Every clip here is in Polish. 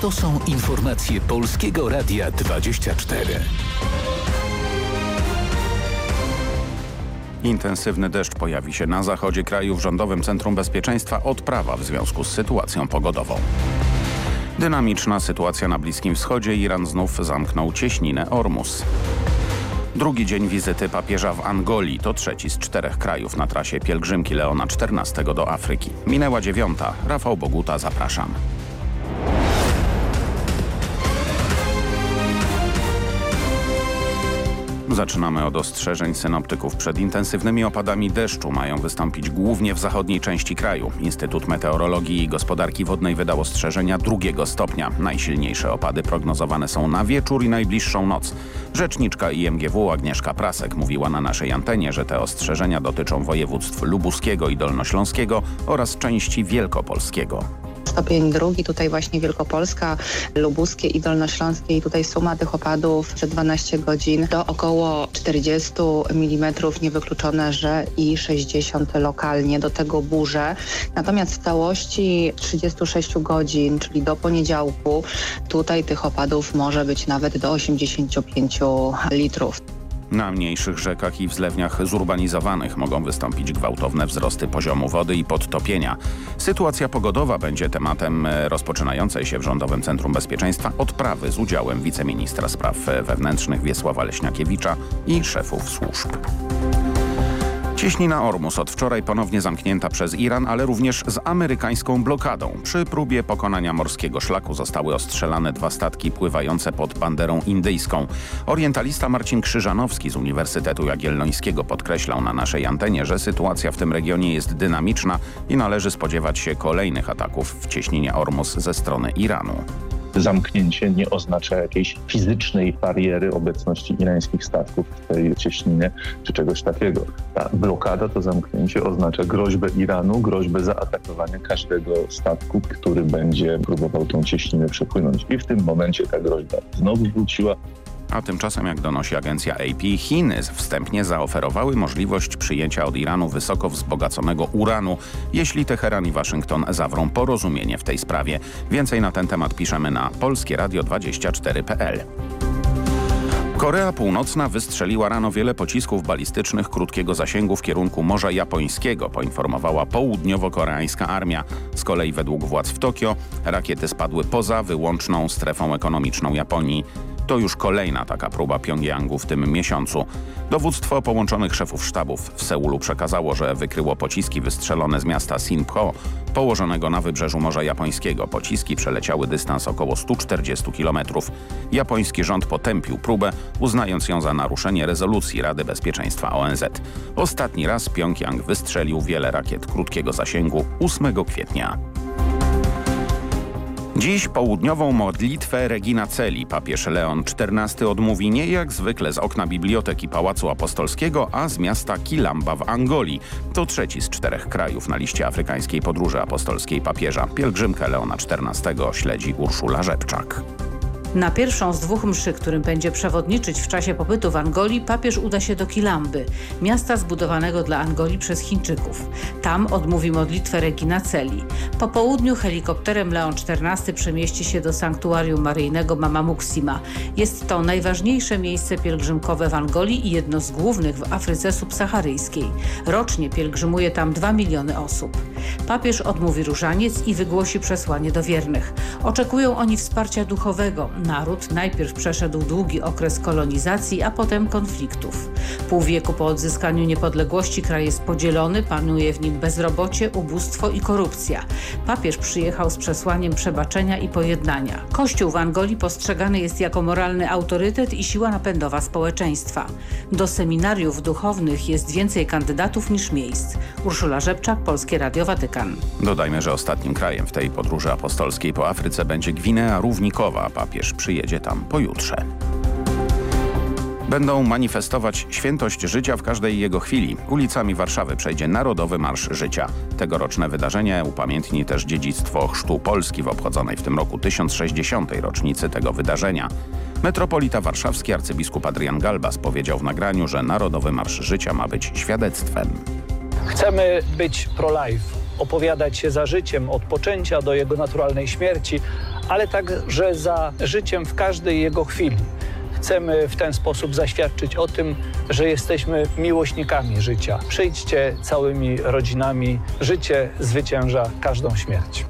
To są informacje Polskiego Radia 24. Intensywny deszcz pojawi się na zachodzie kraju w Rządowym Centrum Bezpieczeństwa odprawa w związku z sytuacją pogodową. Dynamiczna sytuacja na Bliskim Wschodzie. Iran znów zamknął cieśninę Ormus. Drugi dzień wizyty papieża w Angolii to trzeci z czterech krajów na trasie pielgrzymki Leona XIV do Afryki. Minęła dziewiąta. Rafał Boguta, zapraszam. Zaczynamy od ostrzeżeń synoptyków. Przed intensywnymi opadami deszczu mają wystąpić głównie w zachodniej części kraju. Instytut Meteorologii i Gospodarki Wodnej wydał ostrzeżenia drugiego stopnia. Najsilniejsze opady prognozowane są na wieczór i najbliższą noc. Rzeczniczka IMGW Agnieszka Prasek mówiła na naszej antenie, że te ostrzeżenia dotyczą województw lubuskiego i dolnośląskiego oraz części wielkopolskiego. Stopień drugi, tutaj właśnie Wielkopolska, Lubuskie i Dolnośląskie i tutaj suma tych opadów przez 12 godzin to około 40 mm, niewykluczone, że i 60 lokalnie, do tego burze. Natomiast w całości 36 godzin, czyli do poniedziałku, tutaj tych opadów może być nawet do 85 litrów. Na mniejszych rzekach i wzlewniach zurbanizowanych mogą wystąpić gwałtowne wzrosty poziomu wody i podtopienia. Sytuacja pogodowa będzie tematem e, rozpoczynającej się w Rządowym Centrum Bezpieczeństwa odprawy z udziałem wiceministra spraw e, wewnętrznych Wiesława Leśniakiewicza i szefów służb. Cieśnina Ormus od wczoraj ponownie zamknięta przez Iran, ale również z amerykańską blokadą. Przy próbie pokonania morskiego szlaku zostały ostrzelane dwa statki pływające pod banderą indyjską. Orientalista Marcin Krzyżanowski z Uniwersytetu Jagiellońskiego podkreślał na naszej antenie, że sytuacja w tym regionie jest dynamiczna i należy spodziewać się kolejnych ataków w cieśninie Ormus ze strony Iranu zamknięcie nie oznacza jakiejś fizycznej bariery obecności irańskich statków w tej cieśninie czy czegoś takiego. Ta blokada, to zamknięcie oznacza groźbę Iranu, groźbę zaatakowania każdego statku, który będzie próbował tą cieśninę przepłynąć. I w tym momencie ta groźba znowu wróciła. A tymczasem, jak donosi agencja AP, Chiny wstępnie zaoferowały możliwość przyjęcia od Iranu wysoko wzbogaconego uranu, jeśli Teheran i Waszyngton zawrą porozumienie w tej sprawie. Więcej na ten temat piszemy na polskieradio24.pl. Korea Północna wystrzeliła rano wiele pocisków balistycznych krótkiego zasięgu w kierunku Morza Japońskiego, poinformowała południowo-koreańska armia. Z kolei według władz w Tokio rakiety spadły poza wyłączną strefą ekonomiczną Japonii. To już kolejna taka próba Pjongjangu w tym miesiącu. Dowództwo połączonych szefów sztabów w Seulu przekazało, że wykryło pociski wystrzelone z miasta Sinpo, położonego na wybrzeżu Morza Japońskiego. Pociski przeleciały dystans około 140 km. Japoński rząd potępił próbę, uznając ją za naruszenie rezolucji Rady Bezpieczeństwa ONZ. Ostatni raz Pjongjang wystrzelił wiele rakiet krótkiego zasięgu 8 kwietnia. Dziś południową modlitwę Regina Celi papież Leon XIV odmówi nie jak zwykle z okna Biblioteki Pałacu Apostolskiego, a z miasta Kilamba w Angolii. To trzeci z czterech krajów na liście afrykańskiej podróży apostolskiej papieża. Pielgrzymkę Leona XIV śledzi Urszula Rzepczak. Na pierwszą z dwóch mszy, którym będzie przewodniczyć w czasie pobytu w Angolii, papież uda się do Kilamby, miasta zbudowanego dla Angolii przez Chińczyków. Tam odmówi modlitwę Regina Celi. Po południu helikopterem Leon XIV przemieści się do sanktuarium maryjnego Mama Muksima. Jest to najważniejsze miejsce pielgrzymkowe w Angolii i jedno z głównych w Afryce subsaharyjskiej. Rocznie pielgrzymuje tam 2 miliony osób. Papież odmówi różaniec i wygłosi przesłanie do wiernych. Oczekują oni wsparcia duchowego, naród najpierw przeszedł długi okres kolonizacji, a potem konfliktów. Pół wieku po odzyskaniu niepodległości kraj jest podzielony, panuje w nim bezrobocie, ubóstwo i korupcja. Papież przyjechał z przesłaniem przebaczenia i pojednania. Kościół w Angolii postrzegany jest jako moralny autorytet i siła napędowa społeczeństwa. Do seminariów duchownych jest więcej kandydatów niż miejsc. Urszula Rzepczak, Polskie Radio Watykan. Dodajmy, że ostatnim krajem w tej podróży apostolskiej po Afryce będzie Gwinea Równikowa. Papież przyjedzie tam pojutrze. Będą manifestować świętość życia w każdej jego chwili. Ulicami Warszawy przejdzie Narodowy Marsz Życia. Tegoroczne wydarzenie upamiętni też dziedzictwo Chrztu Polski w obchodzonej w tym roku 1060. rocznicy tego wydarzenia. Metropolita warszawski arcybiskup Adrian Galbas powiedział w nagraniu, że Narodowy Marsz Życia ma być świadectwem. Chcemy być pro-life, opowiadać się za życiem od poczęcia do jego naturalnej śmierci, ale także za życiem w każdej jego chwili. Chcemy w ten sposób zaświadczyć o tym, że jesteśmy miłośnikami życia. Przyjdźcie całymi rodzinami, życie zwycięża każdą śmierć.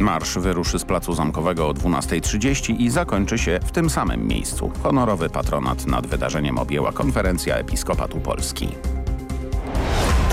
Marsz wyruszy z Placu Zamkowego o 12.30 i zakończy się w tym samym miejscu. Honorowy patronat nad wydarzeniem objęła Konferencja Episkopatu Polski.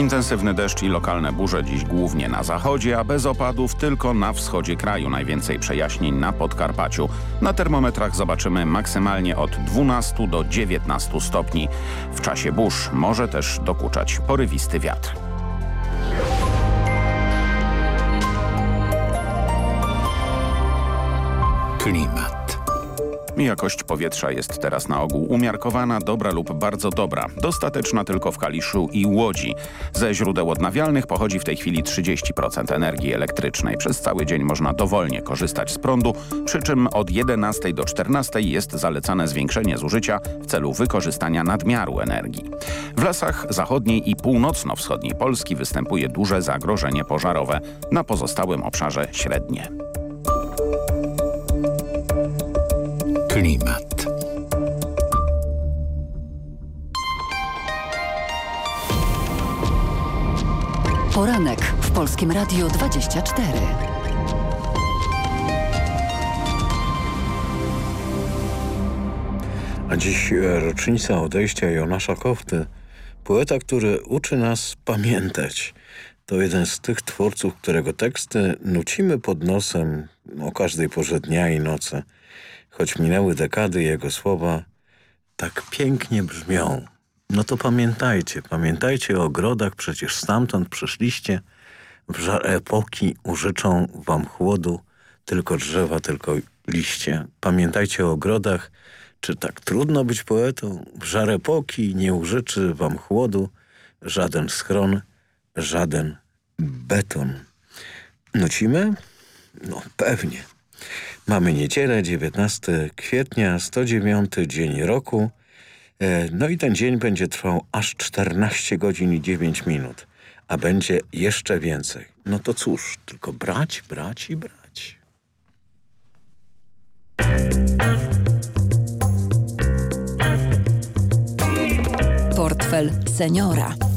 Intensywny deszcz i lokalne burze dziś głównie na zachodzie, a bez opadów tylko na wschodzie kraju. Najwięcej przejaśnień na Podkarpaciu. Na termometrach zobaczymy maksymalnie od 12 do 19 stopni. W czasie burz może też dokuczać porywisty wiatr. Klimat. Jakość powietrza jest teraz na ogół umiarkowana, dobra lub bardzo dobra. Dostateczna tylko w Kaliszu i Łodzi. Ze źródeł odnawialnych pochodzi w tej chwili 30% energii elektrycznej. Przez cały dzień można dowolnie korzystać z prądu, przy czym od 11 do 14 jest zalecane zwiększenie zużycia w celu wykorzystania nadmiaru energii. W lasach zachodniej i północno-wschodniej Polski występuje duże zagrożenie pożarowe, na pozostałym obszarze średnie. Klimat. Poranek w Polskim Radiu 24. A dziś rocznica odejścia Jonasza Kofty, poeta, który uczy nas pamiętać. To jeden z tych twórców, którego teksty nucimy pod nosem o każdej porze dnia i nocy. Choć minęły dekady, jego słowa tak pięknie brzmią. No to pamiętajcie, pamiętajcie o ogrodach, przecież stamtąd przyszliście. W żar epoki użyczą wam chłodu, tylko drzewa, tylko liście. Pamiętajcie o ogrodach, czy tak trudno być poetą? W żar epoki nie użyczy wam chłodu, żaden schron, żaden beton. Nucimy? No pewnie. Mamy niedzielę, 19 kwietnia, 109 dzień roku. No i ten dzień będzie trwał aż 14 godzin i 9 minut. A będzie jeszcze więcej. No to cóż, tylko brać, brać i brać. Portfel seniora.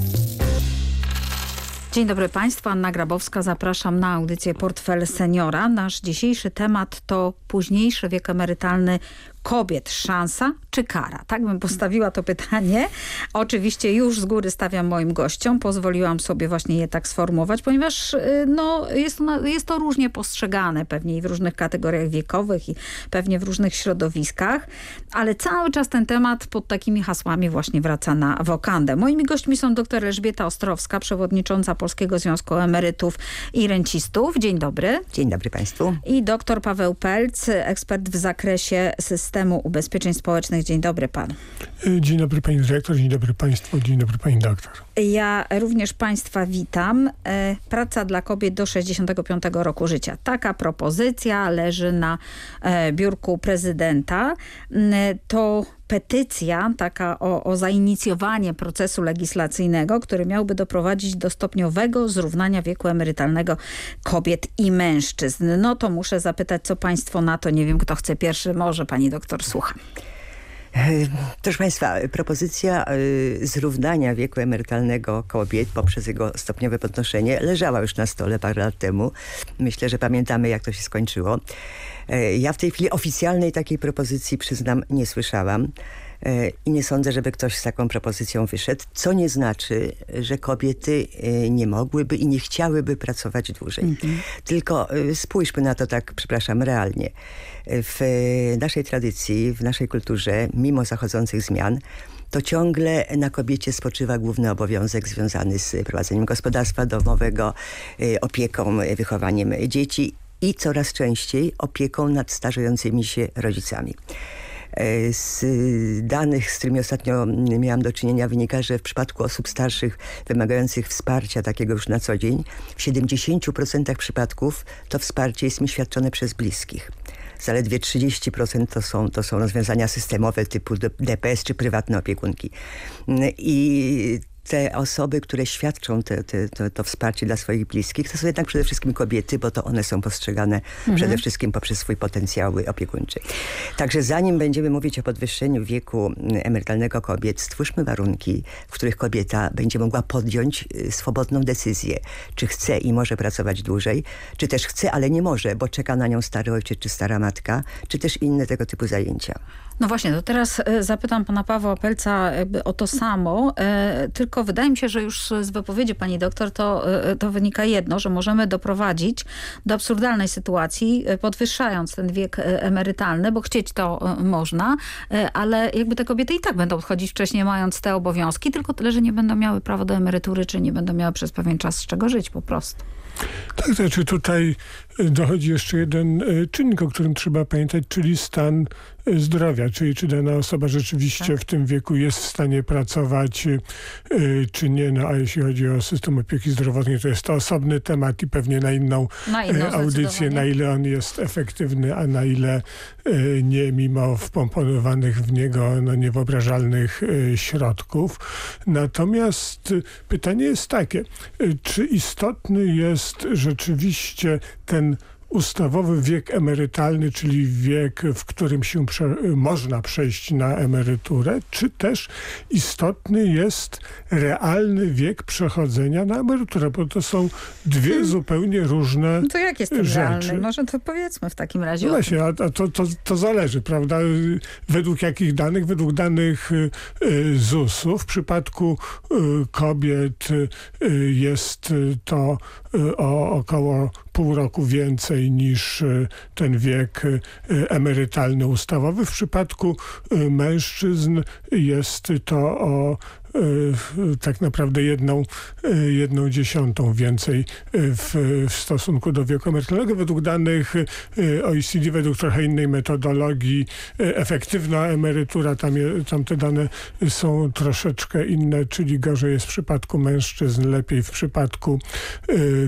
Dzień dobry Państwu, Anna Grabowska. Zapraszam na audycję Portfel Seniora. Nasz dzisiejszy temat to późniejszy wiek emerytalny kobiet szansa czy kara? Tak bym postawiła to pytanie. Oczywiście już z góry stawiam moim gościom. Pozwoliłam sobie właśnie je tak sformułować, ponieważ y, no, jest, to, jest to różnie postrzegane pewnie i w różnych kategoriach wiekowych i pewnie w różnych środowiskach, ale cały czas ten temat pod takimi hasłami właśnie wraca na wokandę. Moimi gośćmi są dr Elżbieta Ostrowska, przewodnicząca Polskiego Związku Emerytów i Rencistów. Dzień dobry. Dzień dobry Państwu. I dr Paweł Pelc, ekspert w zakresie systemu ubezpieczeń społecznych. Dzień dobry panu. Dzień dobry pani dyrektor, dzień dobry państwu, dzień dobry pani doktor. Ja również państwa witam. E, praca dla kobiet do 65 roku życia. Taka propozycja leży na e, biurku prezydenta. To petycja taka o, o zainicjowanie procesu legislacyjnego, który miałby doprowadzić do stopniowego zrównania wieku emerytalnego kobiet i mężczyzn. No to muszę zapytać, co państwo na to. Nie wiem, kto chce pierwszy. Może pani doktor, słucham. Proszę Państwa, propozycja zrównania wieku emerytalnego kobiet poprzez jego stopniowe podnoszenie leżała już na stole parę lat temu. Myślę, że pamiętamy jak to się skończyło. Ja w tej chwili oficjalnej takiej propozycji, przyznam, nie słyszałam. I nie sądzę, żeby ktoś z taką propozycją wyszedł, co nie znaczy, że kobiety nie mogłyby i nie chciałyby pracować dłużej. -hmm. Tylko spójrzmy na to tak, przepraszam, realnie. W naszej tradycji, w naszej kulturze, mimo zachodzących zmian, to ciągle na kobiecie spoczywa główny obowiązek związany z prowadzeniem gospodarstwa domowego, opieką, wychowaniem dzieci i coraz częściej opieką nad starzejącymi się rodzicami. E, z danych, z którymi ostatnio miałam do czynienia wynika, że w przypadku osób starszych wymagających wsparcia takiego już na co dzień w 70% przypadków to wsparcie jest mi świadczone przez bliskich zaledwie 30% to są, to są rozwiązania systemowe typu DPS czy prywatne opiekunki. I te osoby, które świadczą te, te, to, to, wsparcie dla swoich bliskich, to są jednak przede wszystkim kobiety, bo to one są postrzegane mhm. przede wszystkim poprzez swój potencjał opiekuńczy. Także zanim będziemy mówić o podwyższeniu wieku emerytalnego kobiet, stwórzmy warunki, w których kobieta będzie mogła podjąć y, swobodną decyzję, czy chce i może pracować dłużej, czy też chce, ale nie może, bo czeka na nią stary ojciec czy stara matka, czy też inne tego typu zajęcia. No właśnie, to teraz e, zapytam pana Pawła Pelca o to samo, e, tylko wydaje mi się, że już z wypowiedzi pani doktor to, e, to wynika jedno, że możemy doprowadzić do absurdalnej sytuacji, podwyższając ten wiek emerytalny, bo chcieć to można, ale jakby te kobiety i tak będą odchodzić wcześniej mając te obowiązki, tylko tyle, że nie będą miały prawa do emerytury, czy nie będą miały przez pewien czas z czego żyć po prostu. Tak, znaczy tutaj dochodzi jeszcze jeden czynnik, o którym trzeba pamiętać, czyli stan zdrowia, czyli czy dana osoba rzeczywiście tak. w tym wieku jest w stanie pracować, y, czy nie. No, a jeśli chodzi o system opieki zdrowotnej, to jest to osobny temat i pewnie na inną, na inną audycję, na ile on jest efektywny, a na ile nie, mimo wpomponowanych w niego no, niewyobrażalnych środków. Natomiast pytanie jest takie, czy istotny jest rzeczywiście ten ustawowy wiek emerytalny, czyli wiek, w którym się prze można przejść na emeryturę, czy też istotny jest realny wiek przechodzenia na emeryturę, bo to są dwie hmm. zupełnie różne no To jak jest ten rzeczy. realny? Może to powiedzmy w takim razie. No właśnie, a, a to, to, to, zależy, prawda? Według jakich danych? Według danych y, y ZUS-u. W przypadku y, kobiet jest to o około pół roku więcej niż e, ten wiek e, emerytalny ustawowy. W przypadku e, mężczyzn jest to o tak naprawdę jedną, e, jedną dziesiątą więcej e, w, w stosunku do wieku emerytalnego. Według danych OECD, według trochę innej metodologii, efektywna emerytura, tam, je, tam te dane są troszeczkę inne, czyli gorzej jest w przypadku mężczyzn, lepiej w przypadku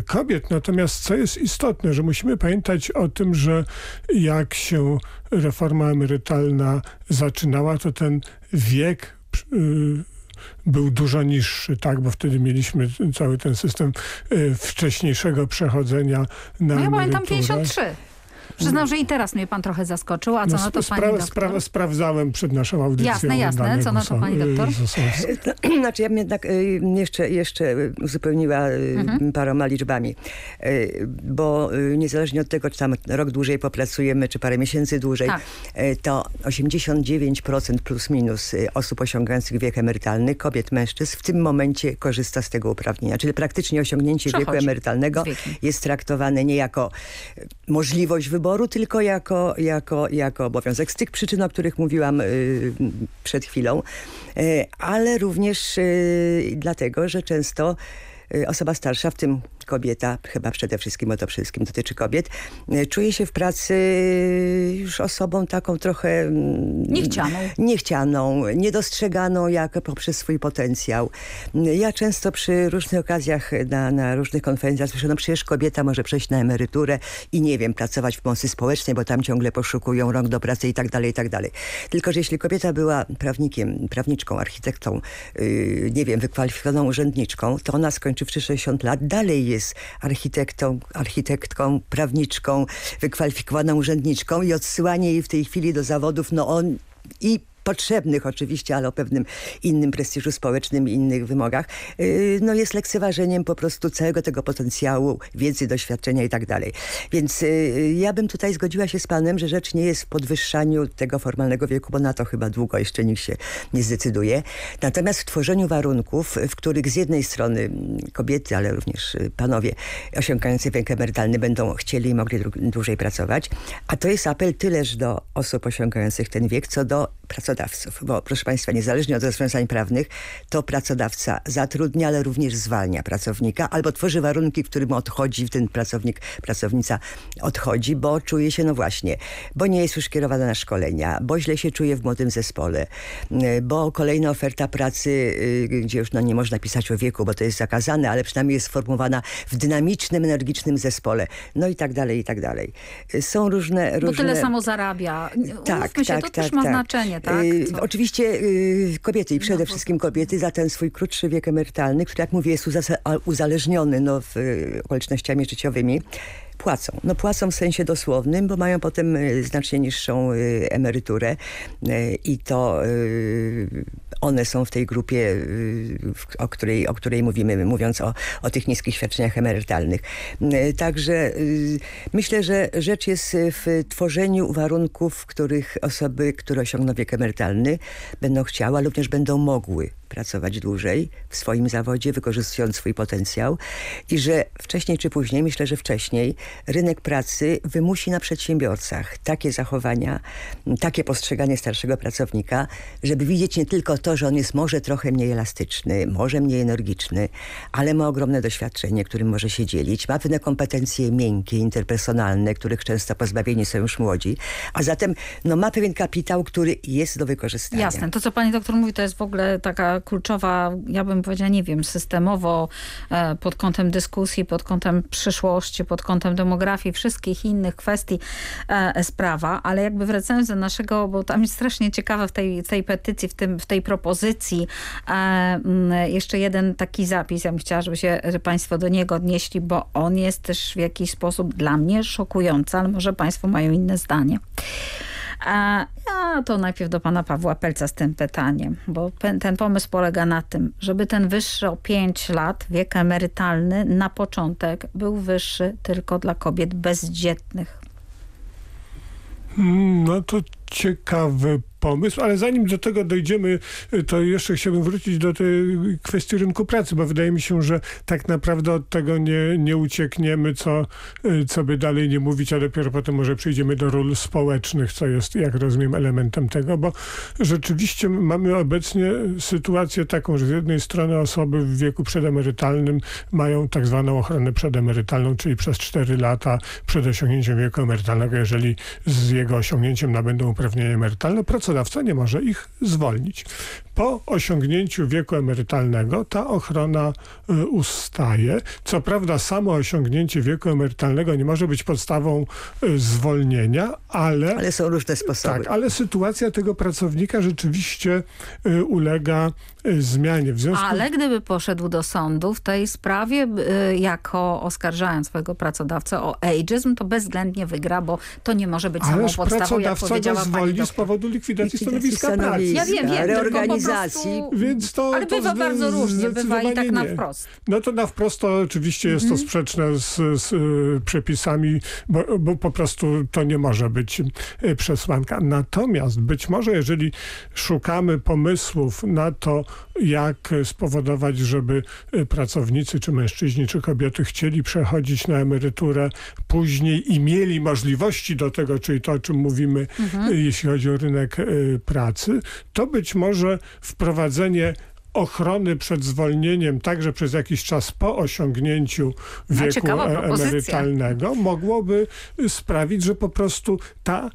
kobiet. Natomiast co jest istotne, że musimy pamiętać o tym, że jak się reforma emerytalna zaczynała, to ten wiek był dużo niższy, tak, bo wtedy mieliśmy cały ten system y, wcześniejszego przechodzenia na no ja pamiętam 53. Przyznam, że i teraz mnie pan trochę zaskoczył, a co no, na to spra pani doktor? Spra sprawdzałem przed naszą audycją. Jasne, jasne. Co na to pani doktor? Znaczy ja bym jednak y, jeszcze, jeszcze uzupełniła y, mhm. paroma liczbami, bo niezależnie od tego, czy tam rok dłużej popracujemy, czy parę miesięcy dłużej, tak. to 89% plus minus osób osiągających wiek emerytalny, kobiet, mężczyzn w tym momencie korzysta z tego uprawnienia. Czyli praktycznie osiągnięcie Przechodzi wieku emerytalnego jest traktowane nie jako możliwość wyboru, wyboru, tylko jako, jako, jako obowiązek. Z tych przyczyn, o których mówiłam y, przed chwilą, y, ale również y, dlatego, że często osoba starsza, w tym kobieta, chyba przede wszystkim, bo to wszystkim dotyczy kobiet, e, czuje się w pracy już osobą taką trochę... Mm, niechcianą. Niechcianą, niedostrzeganą jak poprzez swój potencjał. Ja często przy różnych okazjach na, na różnych konferencjach słyszę, no przecież kobieta może przejść na emeryturę i nie wiem, pracować w pomocy społecznej, bo tam ciągle poszukują rąk do pracy i tak dalej, i tak dalej. Tylko, że jeśli kobieta była prawnikiem, prawniczką, architektą, yy, nie wiem, wykwalifikowaną urzędniczką, to ona skończywszy 60 lat, dalej jest architektą, architektką, prawniczką, wykwalifikowaną urzędniczką i odsyłanie jej w tej chwili do zawodów, no on i potrzebnych oczywiście, ale o pewnym innym prestiżu społecznym i innych wymogach, yy, no jest lekceważeniem po prostu całego tego potencjału, wiedzy, doświadczenia i tak dalej. Więc yy, ja bym tutaj zgodziła się z panem, że rzecz nie jest w podwyższaniu tego formalnego wieku, bo na to chyba długo jeszcze nikt się nie zdecyduje. Natomiast w tworzeniu warunków, w których z jednej strony kobiety, ale również panowie osiągający wiek emerytalny będą chcieli i mogli dłużej pracować, a to jest apel tyleż do osób osiągających ten wiek, co do pracodawców pracodawców, bo proszę Państwa, niezależnie od rozwiązań prawnych, to pracodawca zatrudnia, ale również zwalnia pracownika albo tworzy warunki, w którym odchodzi ten pracownik, pracownica odchodzi, bo czuje się, no właśnie, bo nie jest już kierowana na szkolenia, bo źle się czuje w młodym zespole, bo kolejna oferta pracy, gdzie już no, nie można pisać o wieku, bo to jest zakazane, ale przynajmniej jest sformułowana w dynamicznym, energicznym zespole. No i tak dalej, i tak dalej. Są różne... różne... Bo tyle samo zarabia. Tak, Umówmy się, tak, to tak, też ma tak. znaczenie, tak? Y, Co? oczywiście y, kobiety i przede No, wszystkim kobiety za ten swój krótszy wiek emerytalny, który jak mówię jest uzależniony no, w, y, okolicznościami życiowymi, płacą. No płacą w sensie dosłownym, bo mają potem y, znacznie niższą emeryturę i to one są w tej grupie, y, o, której, o której mówimy, mówiąc o, o tych niskich świadczeniach emerytalnych. Y, Także y, myślę, że rzecz jest w tworzeniu warunków, w których osoby, które osiągną wiek emerytalny będą chciały, ale również będą mogły pracować dłużej w swoim zawodzie, wykorzystując swój potencjał i że wcześniej czy później, myślę, że wcześniej, rynek pracy wymusi na przedsiębiorcach takie zachowania, takie postrzeganie starszego pracownika, żeby widzieć nie tylko to, że on jest może trochę mniej elastyczny, może mniej energiczny, ale ma ogromne doświadczenie, którym może się dzielić, ma pewne kompetencje miękkie, interpersonalne, których często pozbawieni są już młodzi, a zatem no, ma pewien kapitał, który jest do wykorzystania. Jasne. To, co pani doktor mówi, to jest w ogóle taka kluczowa, ja bym powiedziała, nie wiem, systemowo e, pod kątem dyskusji, pod kątem przyszłości, pod kątem demografii, wszystkich innych kwestii e, sprawa, ale jakby wracając do naszego, bo tam jest strasznie ciekawe w tej, tej petycji, w, tym, w tej propozycji, e, jeszcze jeden taki zapis, ja bym chciała, żeby się państwo do niego odnieśli, bo on jest też w jakiś sposób dla mnie szokujący, ale może państwo mają inne zdanie. A ja to najpierw do pana Pawła Pelca z tym pytaniem, bo ten, pomysł polega na tym, żeby ten wyższy o 5 lat wiek emerytalny na początek był wyższy tylko dla kobiet bezdzietnych. Mm, No to ciekawy pomysł, ale zanim do tego dojdziemy, to jeszcze chciałbym wrócić do tej kwestii rynku pracy, bo wydaje mi się, że tak naprawdę od tego nie, nie uciekniemy, co, co by dalej nie mówić, a dopiero potem może przejdziemy do ról społecznych, co jest, jak rozumiem, elementem tego, bo rzeczywiście mamy obecnie sytuację taką, że z jednej strony osoby w wieku przedemerytalnym mają tak zwaną ochronę przedemerytalną, czyli przez 4 lata przed osiągnięciem wieku emerytalnego, jeżeli z jego osiągnięciem nabędą uprawnienia emerytalne, pracodawca nie może ich zwolnić. Po osiągnięciu wieku emerytalnego ta ochrona y, ustaje. Co prawda samo osiągnięcie wieku emerytalnego nie może być podstawą y, zwolnienia, ale... Ale są różne sposoby. Tak, ale sytuacja tego pracownika rzeczywiście y, ulega zmianie. W związku Ale gdyby poszedł do sądu w tej sprawie, y, jako oskarżając swojego pracodawcę o ageism, to bezwzględnie wygra, bo to nie może być samą podstawą, jak powiedziała zwolni z powodu likwidacji Likwidacji stanowiska pracy. stanowiska. Ja wiem, wiem, reorganizacji. prostu- Więc to, Ale to bywa bardzo różnie, bywa i tak na nie. wprost. No to na wprost to oczywiście jest to sprzeczne z, z y, przepisami, bo, bo po prostu to nie może być y, przesłanka. Natomiast być może jeżeli szukamy pomysłów na to, jak spowodować, żeby y, pracownicy, czy mężczyźni, czy kobiety chcieli przechodzić na emeryturę później i mieli możliwości do tego, czyli to, o czym mówimy, y, jeśli chodzi o rynek y, pracy, to być może wprowadzenie ochrony przed zwolnieniem także przez jakiś czas po osiągnięciu wieku e- emerytalnego mogłoby sprawić, że po prostu ta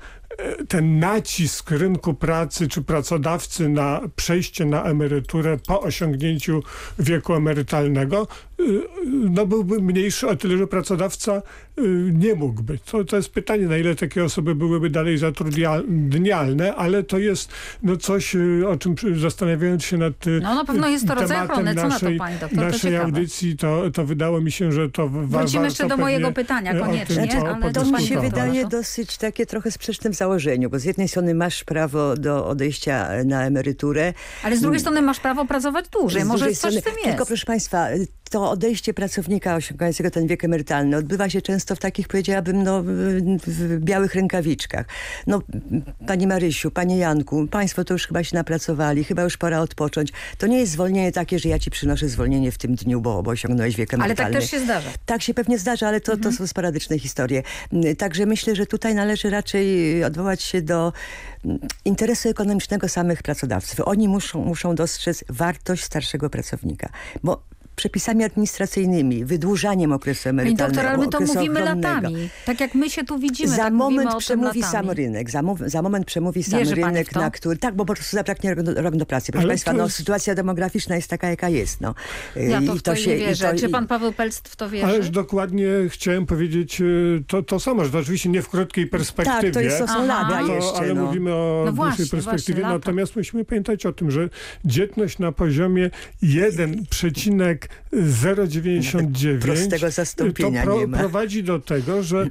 ten nacisk rynku pracy czy pracodawcy na przejście na emeryturę po osiągnięciu wieku emerytalnego no byłby mniejszy o tyle, że pracodawca y, nie mógłby. To, to jest pytanie, na ile takie osoby byłyby dalej zatrudnialne, ale to jest no coś, y, o czym zastanawiając się nad y, No, na pewno jest to rodzaj tematem ochrony. Co na to, naszej, pani doktor? To naszej ciekawe. audycji, to, to wydało mi się, że to wa- Wrócimy jeszcze do mojego pytania koniecznie, tym, ale to To mi się wydaje to- dosyć takie trochę sprzeczne w założeniu, bo z jednej strony masz prawo do odejścia na emeryturę. Ale z drugiej strony masz prawo pracować dłużej. Z Może coś w strony- tym jest. Tylko proszę Państwa, to odejście pracownika osiągającego ten wiek emerytalny odbywa się często w takich, powiedziałabym, no, w białych rękawiczkach. No, Pani Marysiu, Panie Janku, Państwo to już chyba się napracowali, chyba już pora odpocząć. To nie jest zwolnienie takie, że ja Ci przynoszę zwolnienie w tym dniu, bo, bo osiągnąłeś wiek emerytalny. Ale tak też się zdarza. Tak się pewnie zdarza, ale to, mhm. to są sporadyczne historie. Także myślę, że tutaj należy raczej odwołać się do interesu ekonomicznego samych pracodawców. Oni muszą, muszą dostrzec wartość starszego pracownika, bo przepisami administracyjnymi, wydłużaniem okresu emerytalnego. Pani doktor, ale my to mówimy ochronnego. latami. Tak jak my się tu widzimy, Za tak moment przemówi sam rynek. Za, za, moment przemówi sam Wierzy rynek, na który... Tak, bo po prostu zabraknie rok do, rok do pracy. Proszę ale Państwa, no, jest... sytuacja demograficzna jest taka, jaka jest. No. Ja to, I to się, nie wierzę. To, Czy pan Paweł Pelc w to wierzy? Ależ dokładnie chciałem powiedzieć y, to, to samo, że oczywiście nie w krótkiej perspektywie. Tak, to, jest, to są lata jeszcze. Ale no. mówimy o no dłuższej właśnie, perspektywie. Właśnie, Natomiast musimy pamiętać o tym, że dzietność na poziomie 1,099 prostego zastąpienia to pro, nie ma. prowadzi do tego, że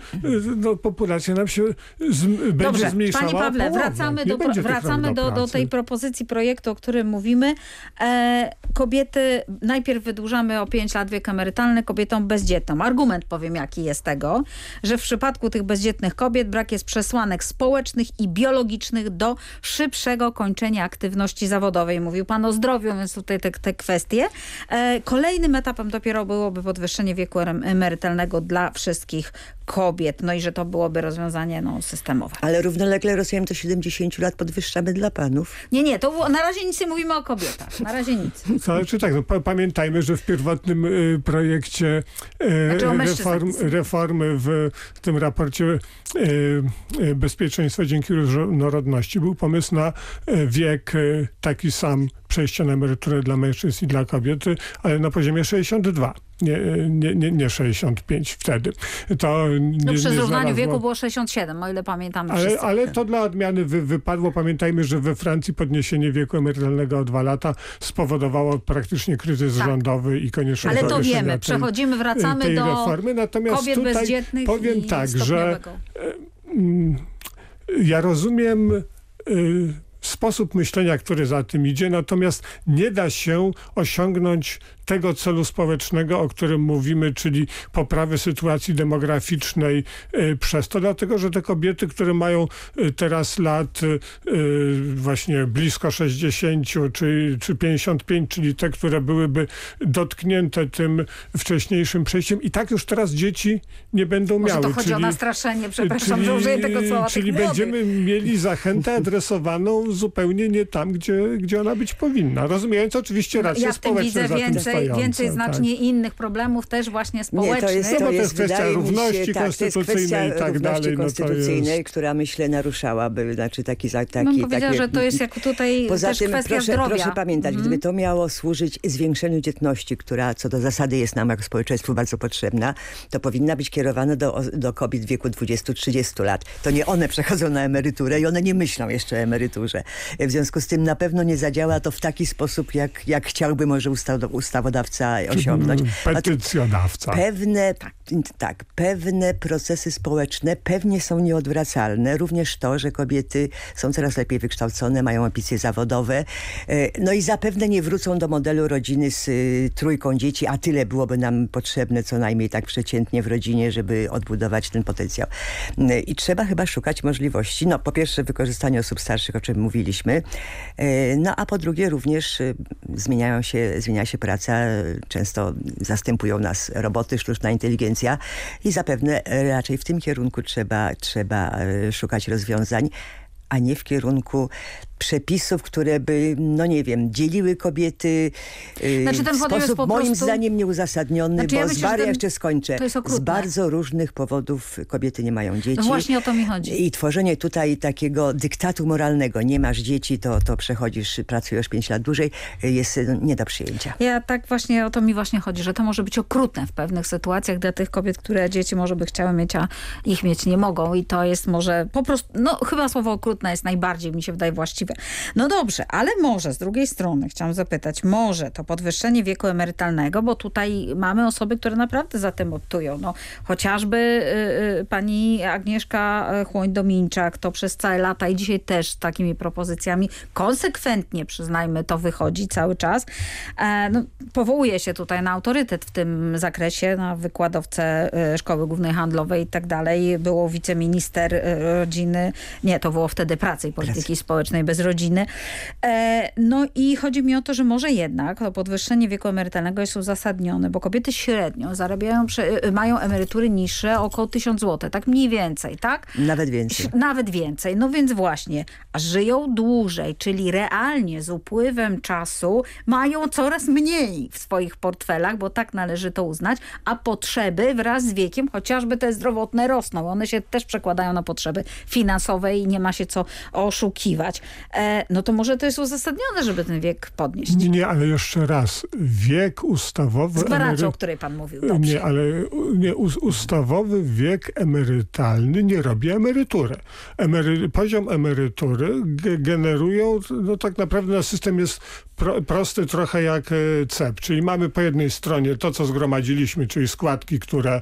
no, populacja nam się z, będzie Dobrze, zmniejszała Panie Pawle, wracamy, do, wracamy do, do, tej propozycji projektu, o którym mówimy. E, kobiety, najpierw wydłużamy o 5 lat wiek emerytalny kobietom bezdzietnym. Argument powiem jaki jest tego, że w przypadku tych bezdzietnych kobiet brak jest przesłanek społecznych i biologicznych do szybszego kończenia aktywności zawodowej. Mówił pan o zdrowiu, więc tutaj te, te kwestie. E, kolejnym etapem dopiero byłoby podwyższenie wieku emerytalnego dla wszystkich kobiet. No i że to byłoby rozwiązanie no, systemowe. Ale równolegle rozumiem to 70 lat podwyższamy dla panów. Nie, nie, to na razie nic nie mówimy o kobietach. Na razie nic. Znaczy tak, no, pamiętajmy, że w pierwotnym y, projekcie y, znaczy reform, reformy w, w tym raporcie y, y bezpieczeństwa dzięki różnorodności był pomysł na y, wiek y, taki sam przejścia na emeryturę dla mężczyzn i dla kobiety, ale na poziomie 62 nie, nie, nie, nie 65 wtedy. To nie, no przy zrównaniu znalazło... wieku było 67, o ile pamiętam. Ale, ale to dla odmiany wy, wypadło. Pamiętajmy, że we Francji podniesienie wieku emerytalnego o dwa lata spowodowało praktycznie kryzys tak. rządowy i konieczność Ale to wiemy, tej, przechodzimy, wracamy tej do reformy. Natomiast kobiet tutaj bezdzietnych powiem tak, że ja rozumiem y, sposób myślenia, który za tym idzie, natomiast nie da się osiągnąć tego celu społecznego, o którym mówimy, czyli poprawy sytuacji demograficznej y, przez to, dlatego że te kobiety, które mają y, teraz lat y, właśnie blisko 60 czy, czy 55, czyli te, które byłyby dotknięte tym wcześniejszym przejściem i tak już teraz dzieci nie będą Może miały. to chodzi czyli, o nastraszenie, przepraszam, czyli, że użyję tego słowa. Czyli będziemy mieli zachętę adresowaną zupełnie nie tam, gdzie, gdzie ona być powinna. Rozumiejąc oczywiście rację ja społeczną więcej, tym więcej znacznie tak. innych problemów, też właśnie społecznych. Nie, to jest, to no, jest, to jest kwestia równości się, tak, konstytucyjnej i tak dalej. konstytucyjnej, no jest... która myślę naruszałaby, znaczy taki... taki Bym powiedziała, takie, że to jest jak tutaj Poza też tym kwestia proszę, zdrowia. proszę pamiętać, mm. gdyby to miało służyć zwiększeniu dzietności, która co do zasady jest nam jako społeczeństwu bardzo potrzebna, to powinna być kierowana do, do kobiet w wieku 20-30 lat. To nie one przechodzą na emeryturę i one nie myślą jeszcze o emeryturze. W związku z tym na pewno nie zadziała to w taki sposób, jak, jak chciałby może ustawodawca osiągnąć. Petycjodawca. Pewne, tak, tak, pewne procesy społeczne pewnie są nieodwracalne. Również to, że kobiety są coraz lepiej wykształcone, mają ambicje zawodowe. E, no i zapewne nie wrócą do modelu rodziny z y, trójką dzieci, a tyle byłoby nam potrzebne co najmniej tak przeciętnie w rodzinie, żeby odbudować ten potencjał. E, I trzeba chyba szukać możliwości. No po pierwsze wykorzystanie osób starszych, o czym mówiliśmy. E, no a po drugie również y, zmieniają się, zmienia się praca. Często zastępują nas roboty, sztuczna inteligencja i zapewne raczej w tym kierunku trzeba, trzeba szukać rozwiązań a nie w kierunku przepisów, które by, no nie wiem, dzieliły kobiety znaczy, w sposób moim prostu... zdaniem nieuzasadniony, znaczy, bo ja myślę, z bar, ten... jeszcze skończę, z bardzo różnych powodów kobiety nie mają dzieci. No właśnie o to mi chodzi. I tworzenie tutaj takiego dyktatu moralnego, nie masz dzieci, to, to przechodzisz, pracujesz 5 lat dłużej, jest nie do przyjęcia. Ja tak właśnie, o to mi właśnie chodzi, że to może być okrutne w pewnych sytuacjach dla tych kobiet, które dzieci może by chciały mieć, a ich mieć nie mogą i to jest może po prostu, no chyba słowo okrutne jest najbardziej, mi się wydaje, właściwe możliwe. No dobrze, ale może z drugiej strony chciałam zapytać, może to podwyższenie wieku emerytalnego, bo tutaj mamy osoby, które naprawdę za tym optują. No, chociażby y, y, pani Agnieszka Chłoń-Dominczak, to przez całe lata i dzisiaj też z takimi propozycjami konsekwentnie, przyznajmy, to wychodzi cały czas. E, no, powołuje się tutaj na autorytet w tym zakresie, na wykładowcę y, Szkoły Głównej Handlowej i tak dalej. Było wiceminister y, rodziny, nie, to było wtedy pracy i polityki pracy. społecznej bez rodziny. E, no i chodzi mi o to, że może jednak to podwyższenie wieku emerytalnego jest uzasadnione, bo kobiety średnio zarabiają, y, mają emerytury niższe około 1000 zł, tak mniej więcej, tak? Nawet więcej. Nawet więcej. No więc właśnie, a żyją dłużej, czyli realnie z upływem czasu mają coraz mniej w swoich portfelach, bo tak należy to uznać, a potrzeby wraz z wiekiem, chociażby te zdrowotne rosną. One się też przekładają na potrzeby finansowe i nie ma się co oszukiwać. E, no to może to jest uzasadnione, żeby ten wiek podnieść. Nie, nie ale jeszcze raz. Wiek ustawowy... Z gwarancją, o której pan mówił. Dobrze. Nie, ale nie, ustawowy wiek emerytalny nie robi emeryturę. Emery, poziom emerytury generują, no tak naprawdę nasz system jest pro, prosty trochę jak e, CEP, czyli mamy po jednej stronie to, co zgromadziliśmy, czyli składki, które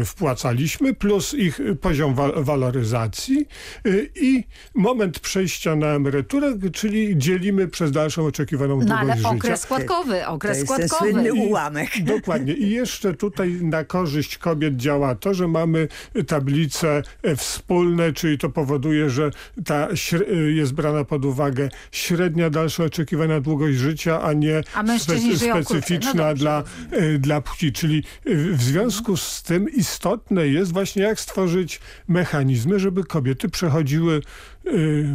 y, wpłacaliśmy, plus ich poziom wa waloryzacji y, i moment przejścia na emeryturę, czyli dzielimy przez dalszą oczekiwaną no, długość ale życia. okres składkowy, okres to jest składkowy. Ten ułamek. I, dokładnie. I jeszcze tutaj na korzyść kobiet działa to, że mamy tablice e, wspólne, czyli to powoduje, że ta jest brana pod uwagę średnia dalsza oczekiwana długość życia, a nie a specy specyficzna no dla, e, dla płci. Czyli w związku z tym istotne jest właśnie jak stworzyć mechanizmy, żeby kobiety przechodziły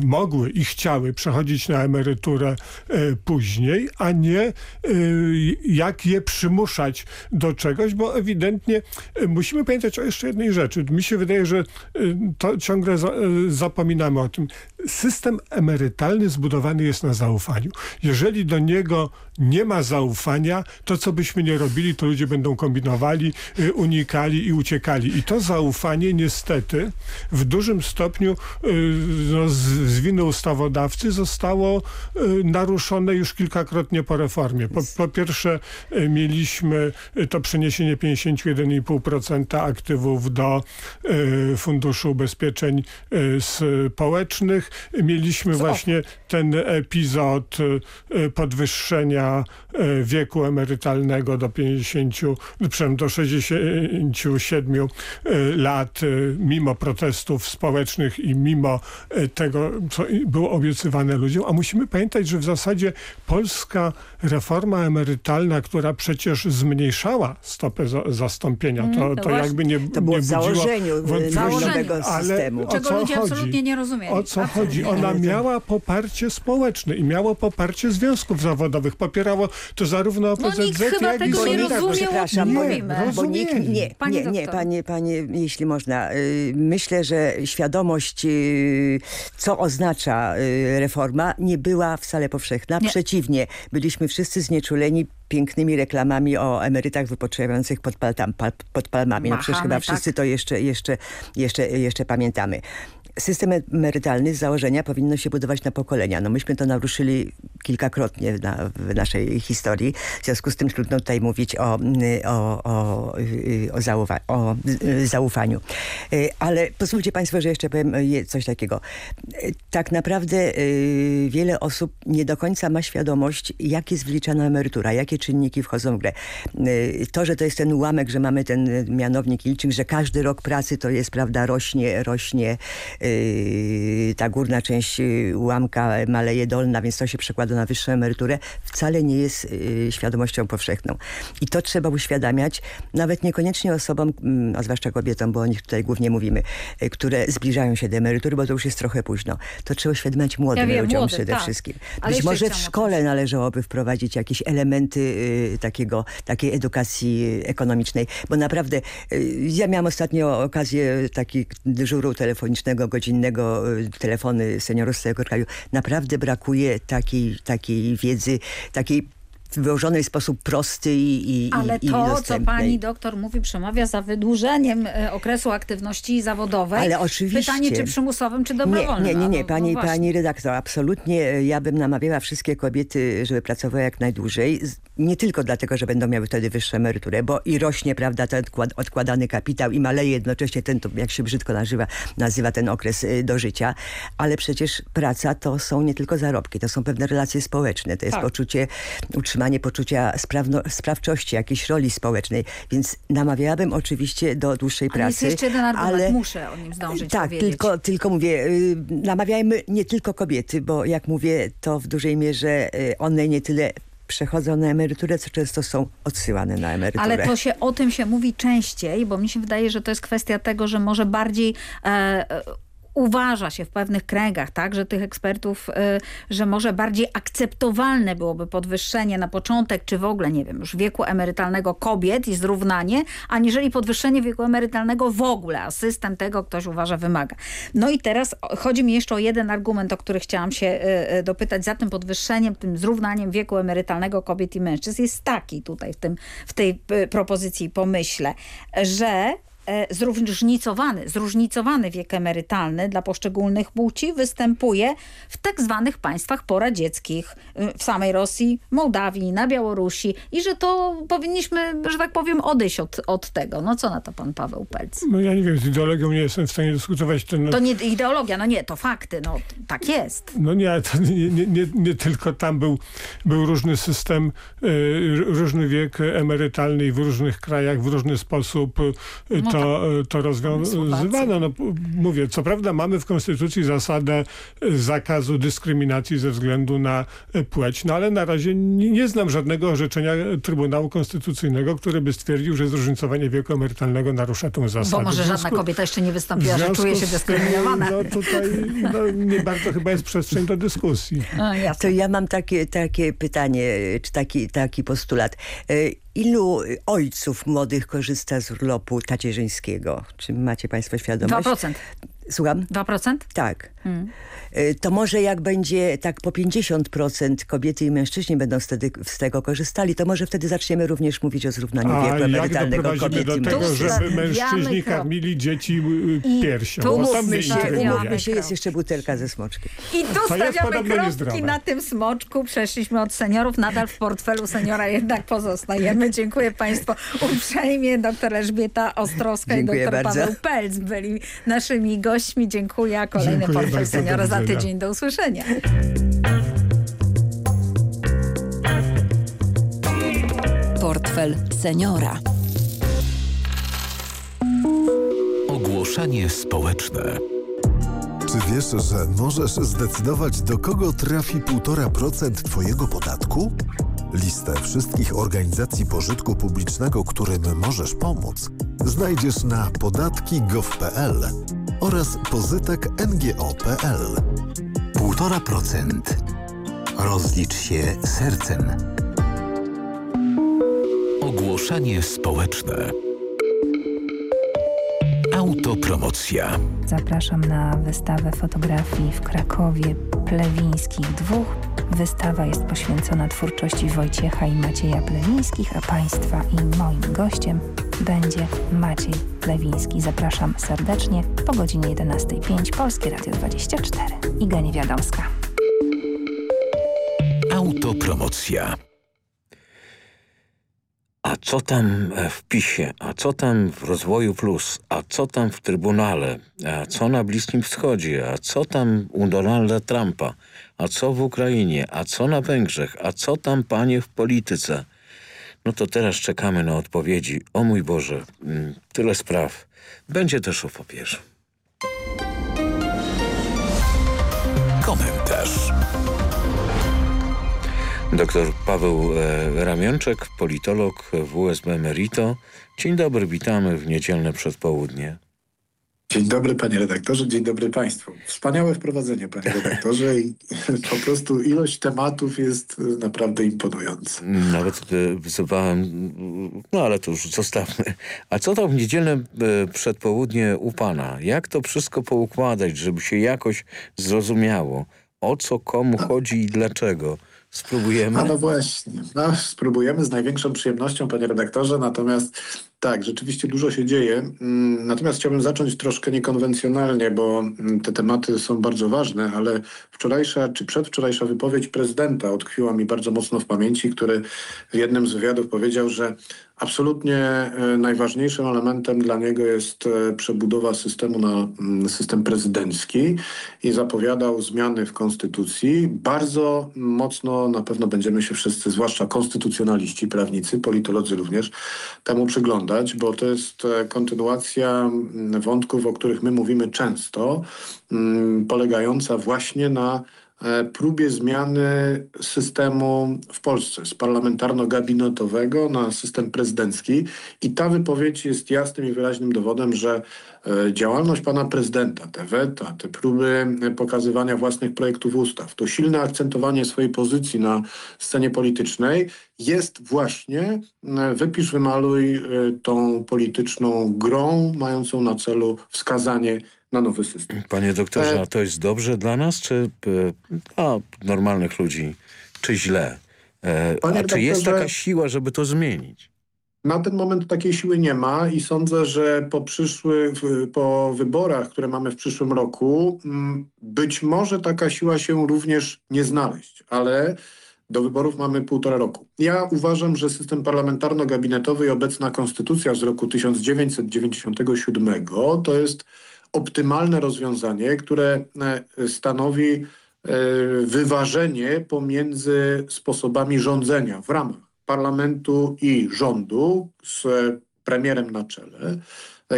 mogły i chciały przechodzić na emeryturę y, później, a nie y, jak je przymuszać do czegoś, bo ewidentnie musimy pamiętać o jeszcze jednej rzeczy. Mi się wydaje, że to ciągle zapominamy o tym. System emerytalny zbudowany jest na zaufaniu. Jeżeli do niego nie ma zaufania, to co byśmy nie robili, to ludzie będą kombinowali, unikali i uciekali. I to zaufanie niestety w dużym stopniu no, z, z winy ustawodawcy zostało y, naruszone już kilkakrotnie po reformie. Po, po pierwsze y, mieliśmy y, to przeniesienie 51,5% aktywów do Funduszu Ubezpieczeń Społecznych. Mieliśmy właśnie ten epizod podwyższenia wieku emerytalnego do 50, do 67 lat mimo protestów społecznych i mimo tego, co było obiecywane ludziom, a musimy pamiętać, że w zasadzie polska reforma emerytalna, która przecież zmniejszała stopę za, zastąpienia, to, to, to jakby nie, to było nie założeniu nowego systemu. Ale o co ludzie chodzi? absolutnie nie rozumieli. O co absolutnie chodzi? Ona miała poparcie społeczne i miało poparcie związków zawodowych. Popierało to zarówno OPZZ, no, nikt chyba jak tego i nie rozumie, Przepraszam, nie, mówimy. Bo nikt, nie, Pani nie, nie, panie, panie, jeśli można. Y, myślę, że świadomość, y, co oznacza y, reforma, nie była wcale powszechna. Nie. Przeciwnie, byliśmy wszyscy znieczuleni pięknymi reklamami o emerytach wypoczywających pod, pal, pod palmami. No przecież chyba wszyscy tak? to jeszcze, jeszcze, jeszcze, jeszcze pamiętamy system emerytalny z założenia powinno się budować na pokolenia. No myśmy to naruszyli kilkakrotnie na, w naszej historii. W związku z tym trudno tutaj mówić o, o, o, o, zaufa o zaufaniu. E, ale pozwólcie Państwo, że jeszcze powiem e, coś takiego. Tak naprawdę wiele osób nie do końca ma świadomość, jak jest wliczana emerytura, jakie czynniki wchodzą w grę. To, że to jest ten ułamek, że mamy ten mianownik licznik, że każdy rok pracy to jest, prawda, rośnie, rośnie ta górna część yy, ułamka maleje dolna, więc to się przekłada na wyższą emeryturę, wcale nie jest yy, świadomością powszechną. I to trzeba uświadamiać nawet niekoniecznie osobom, mm, a zwłaszcza kobietom, bo o nich tutaj głównie mówimy, które zbliżają się do emerytury, bo to już jest trochę późno. To trzeba uświadamiać młodym ja wiem, ludziom młody, przede tak. wszystkim. Być może w szkole należałoby wprowadzić jakieś elementy takiego, takiej edukacji ekonomicznej, bo naprawdę ja miałam ostatnio okazję taki dyżuru telefonicznego godzinnego y, telefony seniorów z całego kraju. Naprawdę brakuje takiej, takiej wiedzy, takiej wyłożonej w sposób prosty i, i Ale i to, co pani doktor mówi, przemawia za wydłużeniem e, okresu aktywności zawodowej. Ale oczywiście. Pytanie, czy przymusowym, czy Nie, dobrowolnym. nie, nie, nie, No, pani, no pani redaktor, absolutnie e, ja bym namawiała wszystkie kobiety, żeby pracowały jak najdłużej. Nie tylko dlatego, że będą miały wtedy wyższą emeryturę, bo i rośnie, prawda, ten odkład, odkładany kapitał i maleje jednocześnie ten, to, jak się brzydko nazywa, nazywa ten okres y, do życia. Ale przecież praca to są nie tylko zarobki, to są pewne relacje społeczne, to jest Tak. poczucie, utrzymanie poczucia sprawno, sprawczości, jakiejś roli społecznej. Więc namawiałabym oczywiście do dłuższej Ale jest pracy. jeszcze jeden argument, ale- muszę o nim zdążyć tak, powiedzieć. tylko, tylko mówię, y, namawiajmy nie tylko kobiety, bo jak mówię, to w dużej mierze y, one nie tyle przechodzą na emeryturę, co często są odsyłane na emeryturę. Ale to się, o tym się mówi częściej, bo mi się wydaje, że to jest kwestia tego, że może bardziej e, e, uważa się w pewnych kręgach, tak, że tych ekspertów, e, że może bardziej akceptowalne byłoby podwyższenie na początek, czy w ogóle, nie wiem, już wieku emerytalnego kobiet i zrównanie, aniżeli podwyższenie wieku emerytalnego w ogóle, a system tego ktoś uważa wymaga. No i teraz chodzi mi jeszcze o jeden argument, o który chciałam się e, e, dopytać. Za tym podwyższeniem, tym zrównaniem wieku emerytalnego kobiet i mężczyzn jest taki tutaj w, tym, w tej propozycji pomyśle, że zróżnicowany, zróżnicowany wiek emerytalny dla poszczególnych płci występuje w tak zwanych państwach poradzieckich, y, w samej Rosji, Mołdawii, na Białorusi i że to powinniśmy, że tak powiem, odejść od, od tego. No co na to pan Paweł Pelc? No ja nie wiem, z ideologią nie jestem w stanie dyskutować. Ten, To nie ideologia, no nie, to fakty, no tak jest. No nie, to nie, nie, nie, nie tylko tam był, był różny system, y, różny wiek emerytalny i w różnych krajach w różny sposób No to, y, to rozwiązywano. No, mówię, co prawda mamy w Konstytucji zasadę y, zakazu dyskryminacji ze względu na y, płeć, no ale na razie nie, nie znam żadnego orzeczenia Trybunału Konstytucyjnego, który by stwierdził, że zróżnicowanie wieku emerytalnego narusza tę zasadę. Bo może W żadna związku- kobieta jeszcze nie wystąpiła, że związku czuje się dyskryminowana. No tutaj no, nie bardzo chyba jest przestrzeń do dyskusji. Jasne. To ja mam takie, takie pytanie, czy taki, taki postulat. Ilu ojców młodych korzysta z urlopu tacierzyńskiego? Czy macie państwo świadomość? 2%. Słucham? 2%? Tak. Hmm. E, To może jak będzie tak po 50% kobiety i mężczyźni będą wtedy z tego korzystali, to może wtedy zaczniemy również mówić o zrównaniu A wieku emerytalnego doprowadzimy kobiet do i tego, mężczyzn. żeby mężczyźni karmili dzieci y, I piersią? tu Umówmy nie się, umówmy się, jest jeszcze butelka ze smoczkiem. I tu stawiamy kropki na tym smoczku. Przeszliśmy od seniorów, nadal w portfelu seniora jednak pozostajemy. Dziękuję Państwu uprzejmie. Doktor Elżbieta Ostrowska Dziękuję i doktor bardzo. Paweł Pelc byli naszymi gośćmi. Dziękuję. A kolejny Dziękuję portfel bardzo, seniora za tydzień. Do usłyszenia. Portfel seniora. Ogłoszenie społeczne. Czy wiesz, że możesz zdecydować, do kogo trafi 1,5% Twojego podatku? Listę wszystkich organizacji pożytku publicznego, którym możesz pomóc, znajdziesz na podatki.gov.pl oraz pozytek ngo.pl. 1,5%. Rozlicz się sercem. Ogłoszenie społeczne. Autopromocja. Zapraszam na wystawę fotografii w Krakowie Plewińskich dwóch. Wystawa jest poświęcona twórczości Wojciecha i Macieja Plewińskich, a Państwa i moim gościem będzie Maciej Plewiński. Zapraszam serdecznie po godzinie 11.05 Polskie Radio 24. Iga Niewiadomska. Autopromocja. A co tam w PiSie? A co tam w Rozwoju Plus? A co tam w Trybunale? A co na Bliskim Wschodzie? A co tam u Donalda Trumpa? A co w Ukrainie? A co na Węgrzech? A co tam, panie, w polityce? No to teraz czekamy na odpowiedzi. O mój Boże, mm, tyle spraw. Będzie też o papieżu. Komentarz. Doktor Paweł e, Ramionczek, politolog WSB Merito. Dzień dobry, witamy w niedzielne przedpołudnie. Dzień dobry panie redaktorze, dzień dobry państwu. Wspaniałe wprowadzenie panie redaktorze i po prostu ilość tematów jest naprawdę imponująca. Nawet wzywałem, no ale to już zostawmy. A co tam w niedzielne e, przedpołudnie u pana? Jak to wszystko poukładać, żeby się jakoś zrozumiało? O co komu chodzi i dlaczego? Spróbujemy? A no właśnie. No, spróbujemy z największą przyjemnością, panie redaktorze. Natomiast tak, rzeczywiście dużo się dzieje. Mm, natomiast chciałbym zacząć troszkę niekonwencjonalnie, bo mm, te tematy są bardzo ważne, ale wczorajsza czy przedwczorajsza wypowiedź prezydenta utkwiła mi bardzo mocno w pamięci, który w jednym z wywiadów powiedział, że absolutnie e, najważniejszym elementem dla niego jest e, przebudowa systemu na mm, system prezydencki i zapowiadał zmiany w konstytucji. Bardzo mocno na pewno będziemy się wszyscy, zwłaszcza konstytucjonaliści, prawnicy, politolodzy również, temu przyglądać bo to jest e, kontynuacja mm, wątków, o których my mówimy często, mm, polegająca właśnie na próbie zmiany systemu w Polsce z parlamentarno-gabinetowego na system prezydencki. I ta wypowiedź jest jasnym i wyraźnym dowodem, że e, działalność pana prezydenta, te weta, te próby pokazywania własnych projektów ustaw, to silne akcentowanie swojej pozycji na scenie politycznej jest właśnie e, wypisz, wymaluj e, tą polityczną grą mającą na celu wskazanie na nowy system. Panie doktorze, a to jest dobrze dla nas, czy dla normalnych ludzi, czy źle? Panie a czy jest taka siła, żeby to zmienić? Na ten moment takiej siły nie ma i sądzę, że po, przyszły, po wyborach, które mamy w przyszłym roku, mm, być może taka siła się również nie znaleźć, ale do wyborów mamy półtora roku. Ja uważam, że system parlamentarno-gabinetowy i obecna konstytucja z roku 1997 to jest optymalne rozwiązanie, które e, stanowi e, wyważenie pomiędzy sposobami rządzenia w ramach parlamentu i rządu z premierem na czele,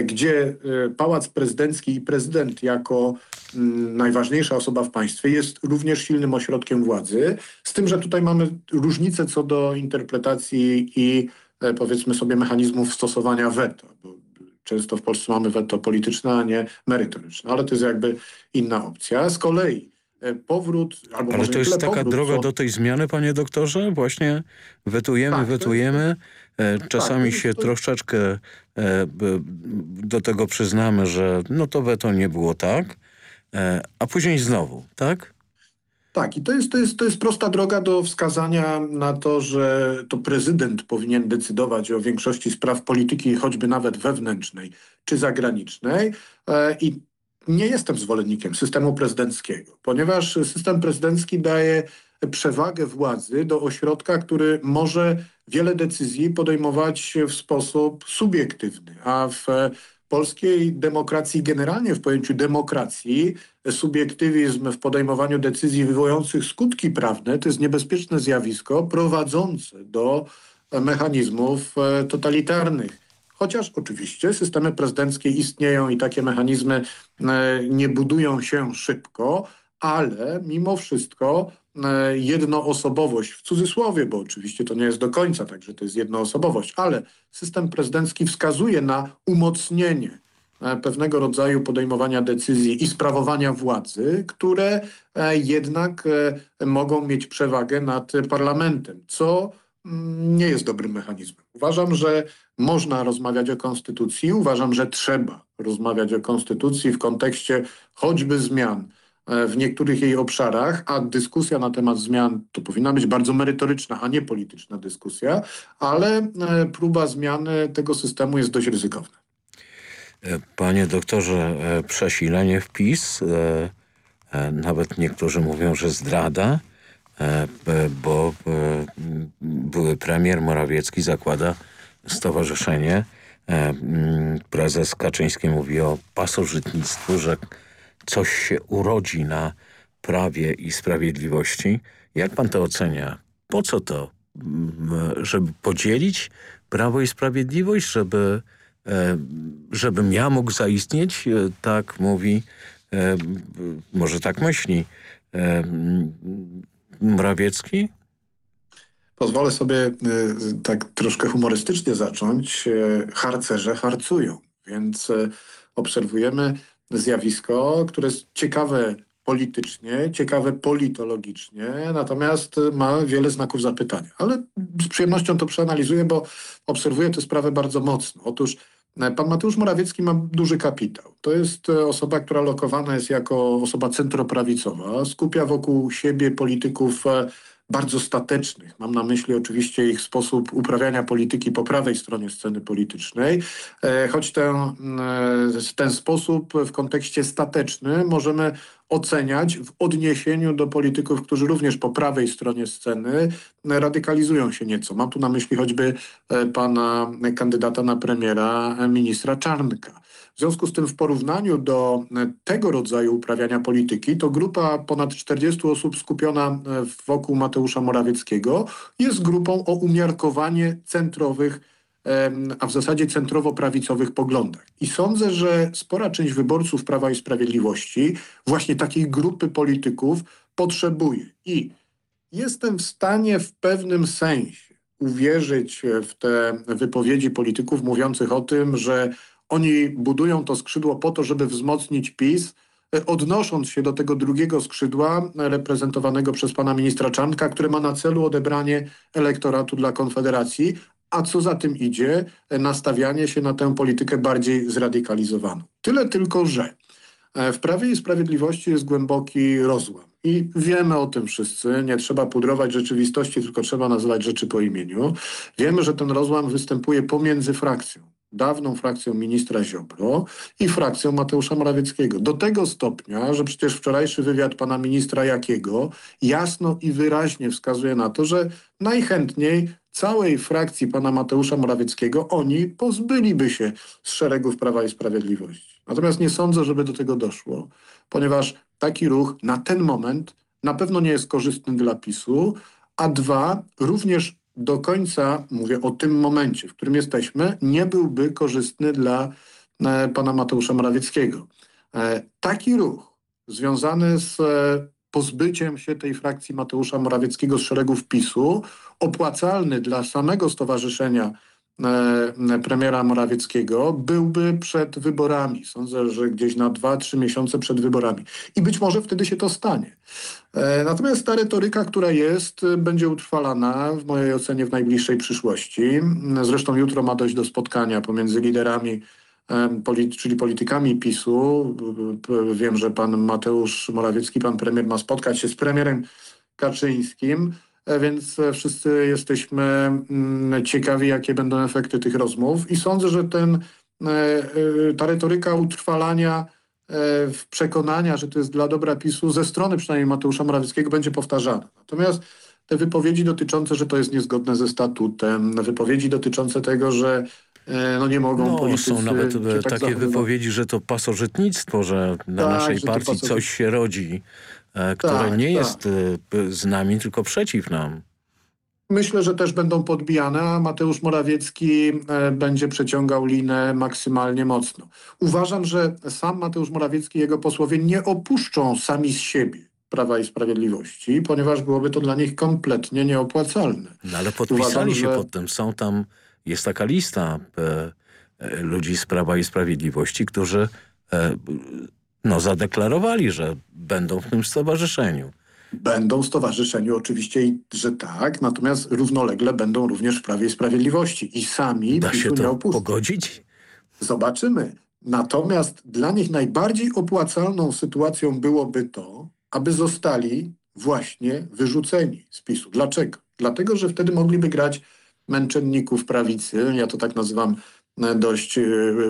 gdzie e, Pałac Prezydencki i prezydent jako mm, najważniejsza osoba w państwie jest również silnym ośrodkiem władzy, z tym, że tutaj mamy różnice co do interpretacji i powiedzmy sobie mechanizmów stosowania weto, bo często w Polsce mamy weto polityczne, a nie merytoryczne, ale to jest jakby inna opcja. Z kolei E, powrót... Albo Ale to jest taka powrót, droga co... do tej zmiany, panie doktorze? Właśnie wetujemy, tak, wetujemy. E, tak, czasami tak, się to... troszeczkę e, do tego przyznamy, że no to weto nie było tak, a później znowu, tak? Tak, i to jest, to, jest, to jest prosta droga do wskazania na to, że to prezydent powinien decydować o większości spraw polityki, choćby nawet wewnętrznej czy zagranicznej. I nie jestem zwolennikiem systemu prezydenckiego, ponieważ system prezydencki daje przewagę władzy do ośrodka, który może wiele decyzji podejmować w sposób subiektywny, a w polskiej demokracji, generalnie w pojęciu demokracji, subiektywizm w podejmowaniu decyzji wywołujących skutki prawne to jest niebezpieczne zjawisko prowadzące do mechanizmów e, totalitarnych. Chociaż oczywiście systemy prezydenckie istnieją i takie mechanizmy e, nie budują się szybko, ale mimo wszystko e, jednoosobowość, w cudzysłowie, bo oczywiście to nie jest do końca tak, że to jest jednoosobowość, ale system prezydencki wskazuje na umocnienie e, pewnego rodzaju podejmowania decyzji i sprawowania władzy, które jednak mogą mieć przewagę nad parlamentem, co mm, nie jest dobrym mechanizmem. Uważam, że można rozmawiać o konstytucji, uważam, że trzeba rozmawiać o konstytucji w kontekście choćby zmian e, w niektórych jej obszarach, a dyskusja na temat zmian to powinna być bardzo merytoryczna, a nie polityczna dyskusja, ale e, próba zmiany tego systemu jest dość ryzykowna. E, panie doktorze, przesilenie wpis, nawet niektórzy mówią, że zdrada, bo były premier Morawiecki zakłada stowarzyszenie. Prezes Kaczyński mówi o pasożytnictwu, że coś się urodzi na prawie i sprawiedliwości. Jak pan to ocenia? Po co to? Żeby podzielić prawo i sprawiedliwość? Żeby, żebym ja mógł zaistnieć? Tak mówi, może tak myśli Morawiecki? Pozwolę sobie tak troszkę humorystycznie zacząć. Harcerze harcują, więc obserwujemy zjawisko, które jest ciekawe politycznie, ciekawe politologicznie, natomiast ma wiele znaków zapytania. Ale z przyjemnością to przeanalizuję, bo obserwuję tę sprawę bardzo mocno. Otóż Pan Mateusz Morawiecki ma duży kapitał. To jest osoba, która lokowana jest jako osoba centroprawicowa. Skupia wokół siebie polityków bardzo statecznych. Mam na myśli oczywiście ich sposób uprawiania polityki po prawej stronie sceny politycznej, e, choć ten, e, ten sposób w kontekście statecznym możemy oceniać w odniesieniu do polityków, którzy również po prawej stronie sceny radykalizują się nieco. Mam tu na myśli choćby e, pana kandydata na premiera, ministra Czarnka. W związku z tym w porównaniu do tego rodzaju uprawiania polityki, to grupa ponad 40 osób skupiona wokół Mateusza Morawieckiego jest grupą o umiarkowanie centrowych a w zasadzie centrowo-prawicowych poglądach. I sądzę, że spora część wyborców Prawa i Sprawiedliwości właśnie takiej grupy polityków potrzebuje. I jestem w stanie w pewnym sensie uwierzyć w te wypowiedzi polityków mówiących o tym, że oni budują to skrzydło po to, żeby wzmocnić PiS, odnosząc się do tego drugiego skrzydła reprezentowanego przez pana ministra Czarnka, które ma na celu odebranie elektoratu dla Konfederacji, a co za tym idzie, nastawianie się na tę politykę bardziej zradykalizowaną. Tyle tylko, że e, w Prawie i Sprawiedliwości jest głęboki rozłam. I wiemy o tym wszyscy, nie trzeba pudrować rzeczywistości, tylko trzeba nazywać rzeczy po imieniu. Wiemy, że ten rozłam występuje pomiędzy frakcją dawną frakcją ministra Ziobro i frakcją Mateusza Morawieckiego. Do tego stopnia, że przecież wczorajszy wywiad pana ministra Jakiego jasno i wyraźnie wskazuje na to, że najchętniej całej frakcji pana Mateusza Morawieckiego oni pozbyliby się z szeregów Prawa i Sprawiedliwości. Natomiast nie sądzę, żeby do tego doszło, ponieważ taki ruch na ten moment na pewno nie jest korzystny dla PiSu, a dwa, również do końca, mówię o tym momencie, w którym jesteśmy, nie byłby korzystny dla e, pana Mateusza Morawieckiego. E, taki ruch związany z e, pozbyciem się tej frakcji Mateusza Morawieckiego z szeregów PiSu, opłacalny dla samego stowarzyszenia premiera Morawieckiego byłby przed wyborami. Sądzę, że gdzieś na dwa, trzy miesiące przed wyborami. I być może wtedy się to stanie. E, natomiast ta retoryka, która jest, będzie utrwalana w mojej ocenie w najbliższej przyszłości. Zresztą jutro ma dojść do spotkania pomiędzy liderami e, czyli politykami PiSu. Wiem, że pan Mateusz Morawiecki, pan premier ma spotkać się z premierem Kaczyńskim. E, więc e, wszyscy jesteśmy mm, ciekawi, jakie będą efekty tych rozmów i sądzę, że ten, e, ta retoryka utrwalania w przekonania, że to jest dla dobra PiSu ze strony przynajmniej Mateusza Morawieckiego będzie powtarzana. Natomiast te wypowiedzi dotyczące, że to jest niezgodne ze statutem, wypowiedzi dotyczące tego, że no nie mogą no, politycy... Są nawet tak takie wypowiedzi, że to pasożytnictwo, że na tak, naszej partii coś się rodzi. E, które tak, nie tak. jest e, z nami, tylko przeciw nam. Myślę, że też będą podbijane, a Mateusz Morawiecki e, będzie przeciągał linę maksymalnie mocno. Uważam, że sam Mateusz Morawiecki i jego posłowie nie opuszczą sami z siebie Prawa i Sprawiedliwości, ponieważ byłoby to dla nich kompletnie nieopłacalne. No ale podpisali Uważam, się że... pod tym. Są tam, jest taka lista e, e, ludzi z Prawa i Sprawiedliwości, którzy e, no, zadeklarowali, że będą w tym stowarzyszeniu. Będą w stowarzyszeniu oczywiście, że tak, natomiast równolegle będą również w Prawie i Sprawiedliwości i sami da się to pogodzić? Zobaczymy. Natomiast dla nich najbardziej opłacalną sytuacją byłoby to, aby zostali właśnie wyrzuceni z PiSu. Dlaczego? Dlatego, że wtedy mogliby grać męczenników prawicy, ja to tak nazywam e, dość e,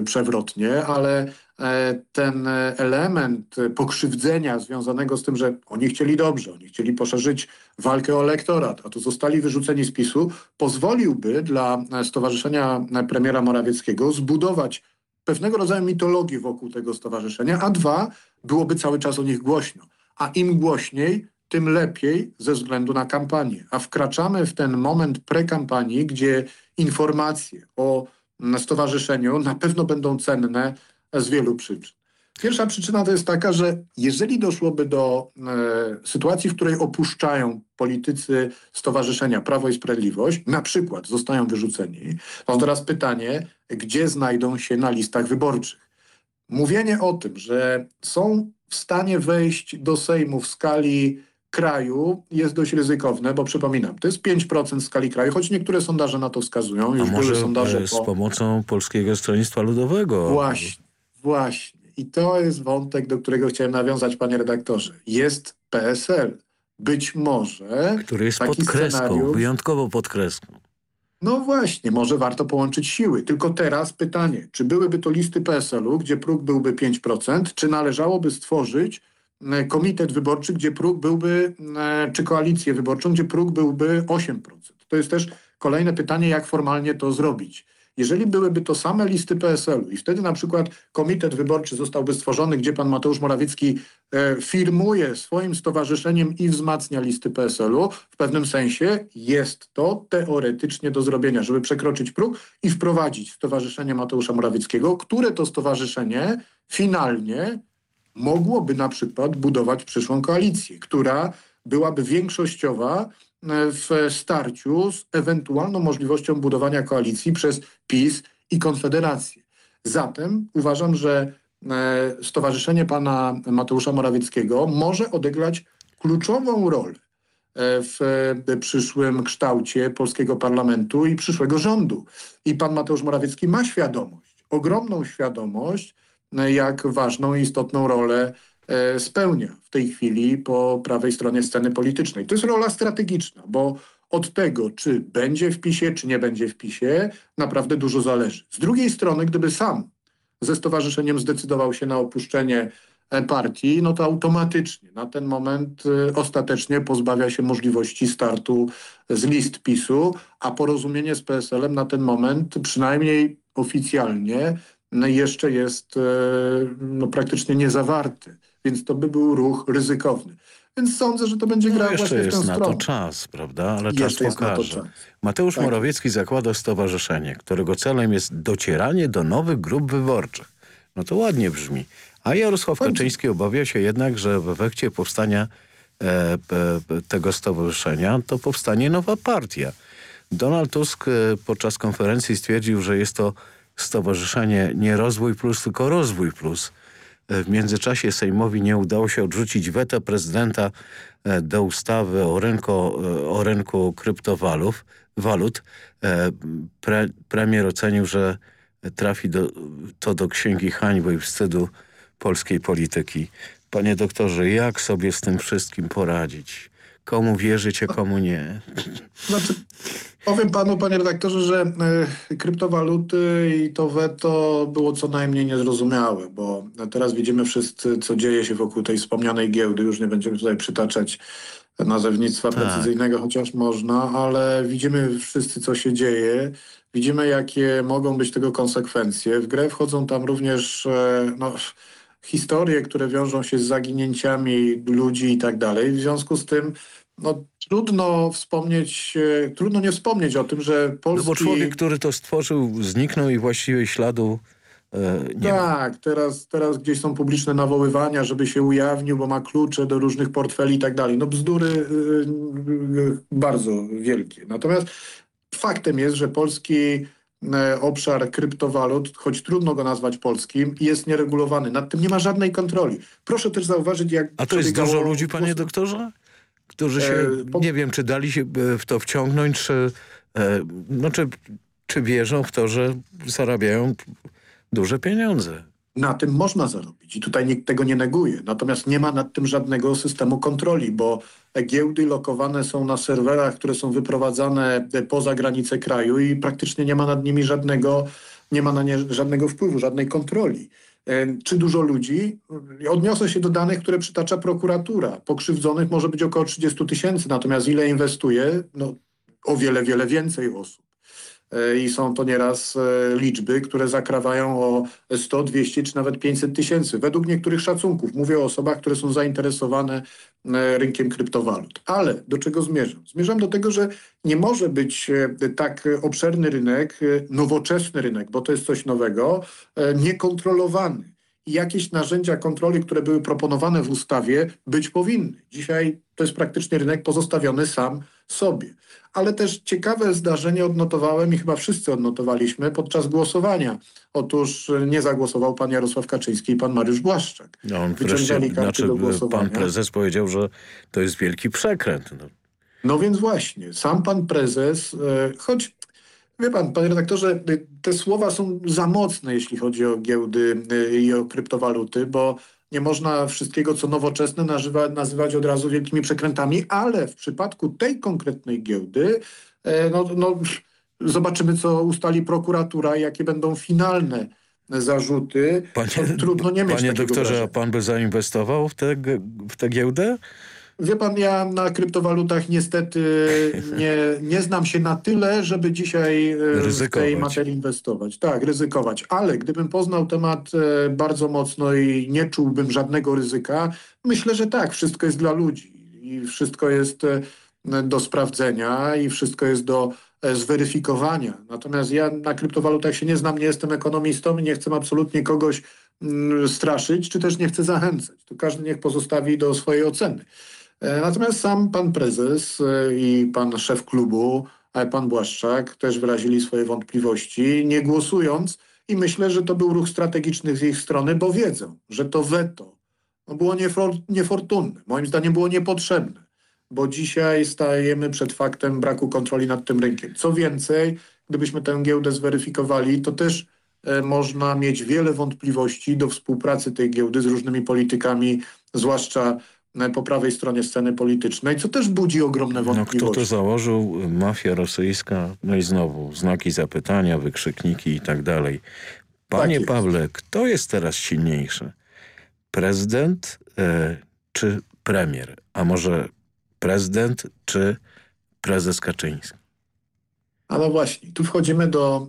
przewrotnie, ale ten element pokrzywdzenia związanego z tym, że oni chcieli dobrze, oni chcieli poszerzyć walkę o elektorat, a tu zostali wyrzuceni z PiSu, pozwoliłby dla Stowarzyszenia Premiera Morawieckiego zbudować pewnego rodzaju mitologię wokół tego stowarzyszenia, a dwa, byłoby cały czas o nich głośno. A im głośniej, tym lepiej ze względu na kampanię. A wkraczamy w ten moment prekampanii, gdzie informacje o stowarzyszeniu na pewno będą cenne z wielu przyczyn. Pierwsza przyczyna to jest taka, że jeżeli doszłoby do e, sytuacji, w której opuszczają politycy Stowarzyszenia Prawo i Sprawiedliwość, na przykład zostają wyrzuceni, to teraz pytanie, gdzie znajdą się na listach wyborczych. Mówienie o tym, że są w stanie wejść do Sejmu w skali kraju jest dość ryzykowne, bo przypominam, to jest 5% skali kraju, choć niektóre sondaże na to wskazują. Już A może były sondaże z po... pomocą Polskiego Stronnictwa Ludowego? Właśnie. Właśnie. I to jest wątek, do którego chciałem nawiązać, panie redaktorze. Jest PSL. być może... Który jest pod kreską, wyjątkowo pod kreską. No właśnie, może warto połączyć siły. Tylko teraz pytanie, czy byłyby to listy PSL-u, gdzie próg byłby 5%, czy należałoby stworzyć e, komitet wyborczy, gdzie próg byłby, e, czy koalicję wyborczą, gdzie próg byłby 8%. To jest też kolejne pytanie, jak formalnie to zrobić. Jeżeli byłyby to same listy PSL-u i wtedy na przykład komitet wyborczy zostałby stworzony, gdzie pan Mateusz Morawiecki e, firmuje swoim stowarzyszeniem i wzmacnia listy PSL-u, w pewnym sensie jest to teoretycznie do zrobienia, żeby przekroczyć próg i wprowadzić stowarzyszenie Mateusza Morawieckiego, które to stowarzyszenie finalnie mogłoby na przykład budować przyszłą koalicję, która byłaby większościowa w starciu z ewentualną możliwością budowania koalicji przez PiS i Konfederację. Zatem uważam, że e, Stowarzyszenie pana Mateusza Morawieckiego może odegrać kluczową rolę e, w e, przyszłym kształcie polskiego parlamentu i przyszłego rządu. I pan Mateusz Morawiecki ma świadomość, ogromną świadomość, e, jak ważną i istotną rolę e, spełnia w tej chwili po prawej stronie sceny politycznej. To jest rola strategiczna, bo od tego, czy będzie w PiSie, czy nie będzie w PiSie, naprawdę dużo zależy. Z drugiej strony, gdyby sam ze stowarzyszeniem zdecydował się na opuszczenie e, partii, no to automatycznie na ten moment e, ostatecznie pozbawia się możliwości startu z list PiSu, a porozumienie z PSL-em na ten moment, przynajmniej oficjalnie, no jeszcze jest e, no, praktycznie niezawarte. Więc to by był ruch ryzykowny. Więc sądzę, że to będzie No grał jeszcze właśnie w tę jest na to czas, prawda? Ale czas pokaże. czas. Mateusz Tak. Morawiecki zakłada stowarzyszenie, którego celem jest docieranie do nowych grup wyborczych. No to ładnie brzmi. A Jarosław Kaczyński obawia się jednak, że w efekcie powstania e, p- p- tego stowarzyszenia to powstanie nowa partia. Donald Tusk e, podczas konferencji stwierdził, że jest to stowarzyszenie nie rozwój plus, tylko rozwój plus. E, W międzyczasie Sejmowi nie udało się odrzucić weta prezydenta e, do ustawy o rynku, e, o rynku kryptowalut. Walut. Pre, premier ocenił, że trafi do, to do księgi hańby i wstydu polskiej polityki. Panie doktorze, jak sobie z tym wszystkim poradzić? Komu wierzyć, a komu nie? Znaczy, powiem panu, panie redaktorze, że e, kryptowaluty i to weto było co najmniej niezrozumiałe, bo teraz widzimy wszyscy, co dzieje się wokół tej wspomnianej giełdy. Już nie będziemy tutaj przytaczać nazewnictwa Tak. precyzyjnego, chociaż można, ale widzimy wszyscy, co się dzieje. Widzimy, jakie mogą być tego konsekwencje. W grę wchodzą tam również e, no, historie, które wiążą się z zaginięciami ludzi i tak dalej. W związku z tym no, trudno wspomnieć, e, trudno nie wspomnieć o tym, że No polski... bo człowiek, który to stworzył, zniknął i właściwie śladu e, nie ma. Tak, teraz, teraz gdzieś są publiczne nawoływania, żeby się ujawnił, bo ma klucze do różnych portfeli i tak dalej. No bzdury y, bardzo wielkie. Natomiast faktem jest, że polski e, obszar kryptowalut, choć trudno go nazwać polskim, jest nieregulowany. Nad tym nie ma żadnej kontroli. Proszę też zauważyć, jak A to jest dużo ludzi, panie doktorze? Którzy się, E, po- nie wiem, czy dali się e, w to wciągnąć, czy, e, no, czy, czy wierzą w to, że zarabiają duże pieniądze. Na tym można zarobić i tutaj nikt tego nie neguje. Natomiast nie ma nad tym żadnego systemu kontroli, bo giełdy lokowane są na serwerach, które są wyprowadzane poza granice kraju i praktycznie nie ma nad nimi żadnego, nie ma na nie żadnego wpływu, żadnej kontroli. E, Czy dużo ludzi? Odniosę się do danych, które przytacza prokuratura. Pokrzywdzonych może być około 30 tysięcy, natomiast ile inwestuje? No, o wiele, wiele więcej osób. E, I są to nieraz e, liczby, które zakrawają o 100, 200 czy nawet 500 tysięcy. Według niektórych szacunków. Mówię o osobach, które są zainteresowane e, rynkiem kryptowalut. Ale do czego zmierzam? Zmierzam do tego, że nie może być tak obszerny rynek, nowoczesny rynek, bo to jest coś nowego, niekontrolowany. I jakieś narzędzia kontroli, które były proponowane w ustawie, być powinny. Dzisiaj to jest praktycznie rynek pozostawiony sam sobie. Ale też ciekawe zdarzenie odnotowałem i chyba wszyscy odnotowaliśmy podczas głosowania. Otóż e, nie zagłosował pan Jarosław Kaczyński i pan Mariusz Błaszczak. No, on wreszcie, karty znaczy, do e, głosowania. pan prezes powiedział, że to jest wielki przekręt. No. No więc właśnie, sam pan prezes, e, choć wie pan, panie redaktorze, te słowa są za mocne, jeśli chodzi o giełdy i o kryptowaluty, bo nie można wszystkiego, co nowoczesne nazywa, nazywać od razu wielkimi przekrętami, ale w przypadku tej konkretnej giełdy e, no, no, zobaczymy, co ustali prokuratura, jakie będą finalne zarzuty. Panie, trudno nie mieć Panie doktorze, wrażenia. a pan by zainwestował w tę, w tę giełdę? Wie pan, ja na kryptowalutach niestety nie, nie znam się na tyle, żeby dzisiaj ryzykować. w tej materii inwestować. Tak, ryzykować. Ale gdybym poznał temat e, bardzo mocno i nie czułbym żadnego ryzyka, myślę, że tak, wszystko jest dla ludzi i wszystko jest e, do sprawdzenia i wszystko jest do e, zweryfikowania. Natomiast ja na kryptowalutach się nie znam, nie jestem ekonomistą i nie chcę absolutnie kogoś mm, straszyć, czy też nie chcę zachęcać. To każdy niech pozostawi do swojej oceny. E, natomiast sam pan prezes e, i pan szef klubu, pan Błaszczak też wyrazili swoje wątpliwości, nie głosując i myślę, że to był ruch strategiczny z ich strony, bo wiedzą, że to weto no było niefor niefortunne, moim zdaniem było niepotrzebne, bo dzisiaj stajemy przed faktem braku kontroli nad tym rynkiem. Co więcej, gdybyśmy tę giełdę zweryfikowali, to też e, można mieć wiele wątpliwości do współpracy tej giełdy z różnymi politykami, zwłaszcza po prawej stronie sceny politycznej, co też budzi ogromne wątpliwości. No, kto to założył? Mafia rosyjska? No i znowu znaki zapytania, wykrzykniki i tak dalej. Panie tak Pawle, kto jest teraz silniejszy? Prezydent e, czy premier? A może prezydent czy prezes Kaczyński? A no właśnie, tu wchodzimy do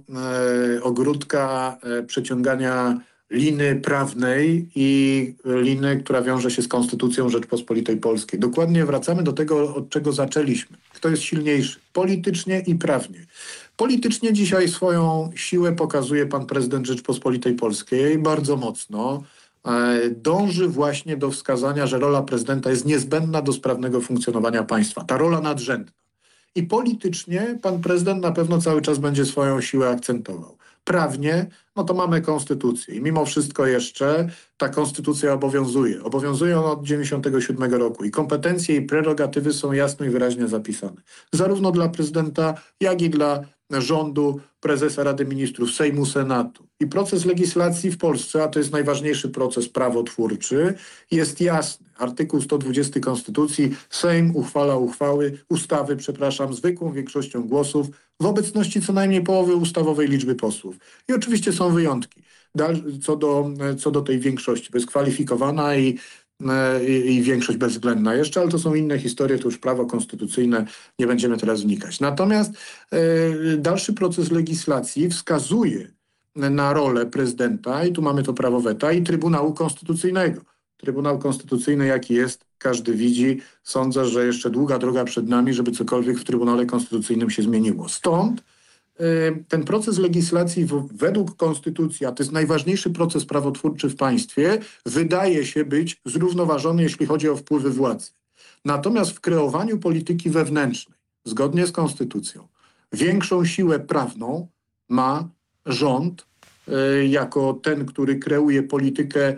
e, ogródka e, przeciągania liny prawnej i liny, która wiąże się z Konstytucją Rzeczpospolitej Polskiej. Dokładnie wracamy do tego, od czego zaczęliśmy. Kto jest silniejszy? Politycznie i prawnie. Politycznie dzisiaj swoją siłę pokazuje pan prezydent Rzeczpospolitej Polskiej bardzo mocno. E, dąży właśnie do wskazania, że rola prezydenta jest niezbędna do sprawnego funkcjonowania państwa. Ta rola nadrzędna. I politycznie pan prezydent na pewno cały czas będzie swoją siłę akcentował prawnie, no to mamy konstytucję i mimo wszystko jeszcze ta konstytucja obowiązuje. Obowiązuje ona od 97 roku i kompetencje i prerogatywy są jasno i wyraźnie zapisane. Zarówno dla prezydenta, jak i dla rządu, prezesa Rady Ministrów, Sejmu, Senatu. I proces legislacji w Polsce, a to jest najważniejszy proces prawotwórczy, jest jasny. Artykuł 120 Konstytucji, Sejm uchwala uchwały, ustawy, przepraszam, zwykłą większością głosów w obecności co najmniej połowy ustawowej liczby posłów. I oczywiście są wyjątki co do, co do tej większości. Bezkwalifikowana i i, i, większość bezwzględna jeszcze, ale to są inne historie, to już prawo konstytucyjne, nie będziemy teraz wnikać. Natomiast e, dalszy proces legislacji wskazuje na rolę prezydenta i tu mamy to prawo weta i Trybunału Konstytucyjnego. Trybunał Konstytucyjny jaki jest, każdy widzi. Sądzę, że jeszcze długa droga przed nami, żeby cokolwiek w Trybunale Konstytucyjnym się zmieniło. Stąd Y, ten proces legislacji według konstytucji, a to jest najważniejszy proces prawotwórczy w państwie, wydaje się być zrównoważony, jeśli chodzi o wpływy władzy. Natomiast w kreowaniu polityki wewnętrznej, zgodnie z konstytucją, większą siłę prawną ma rząd y, jako ten, który kreuje politykę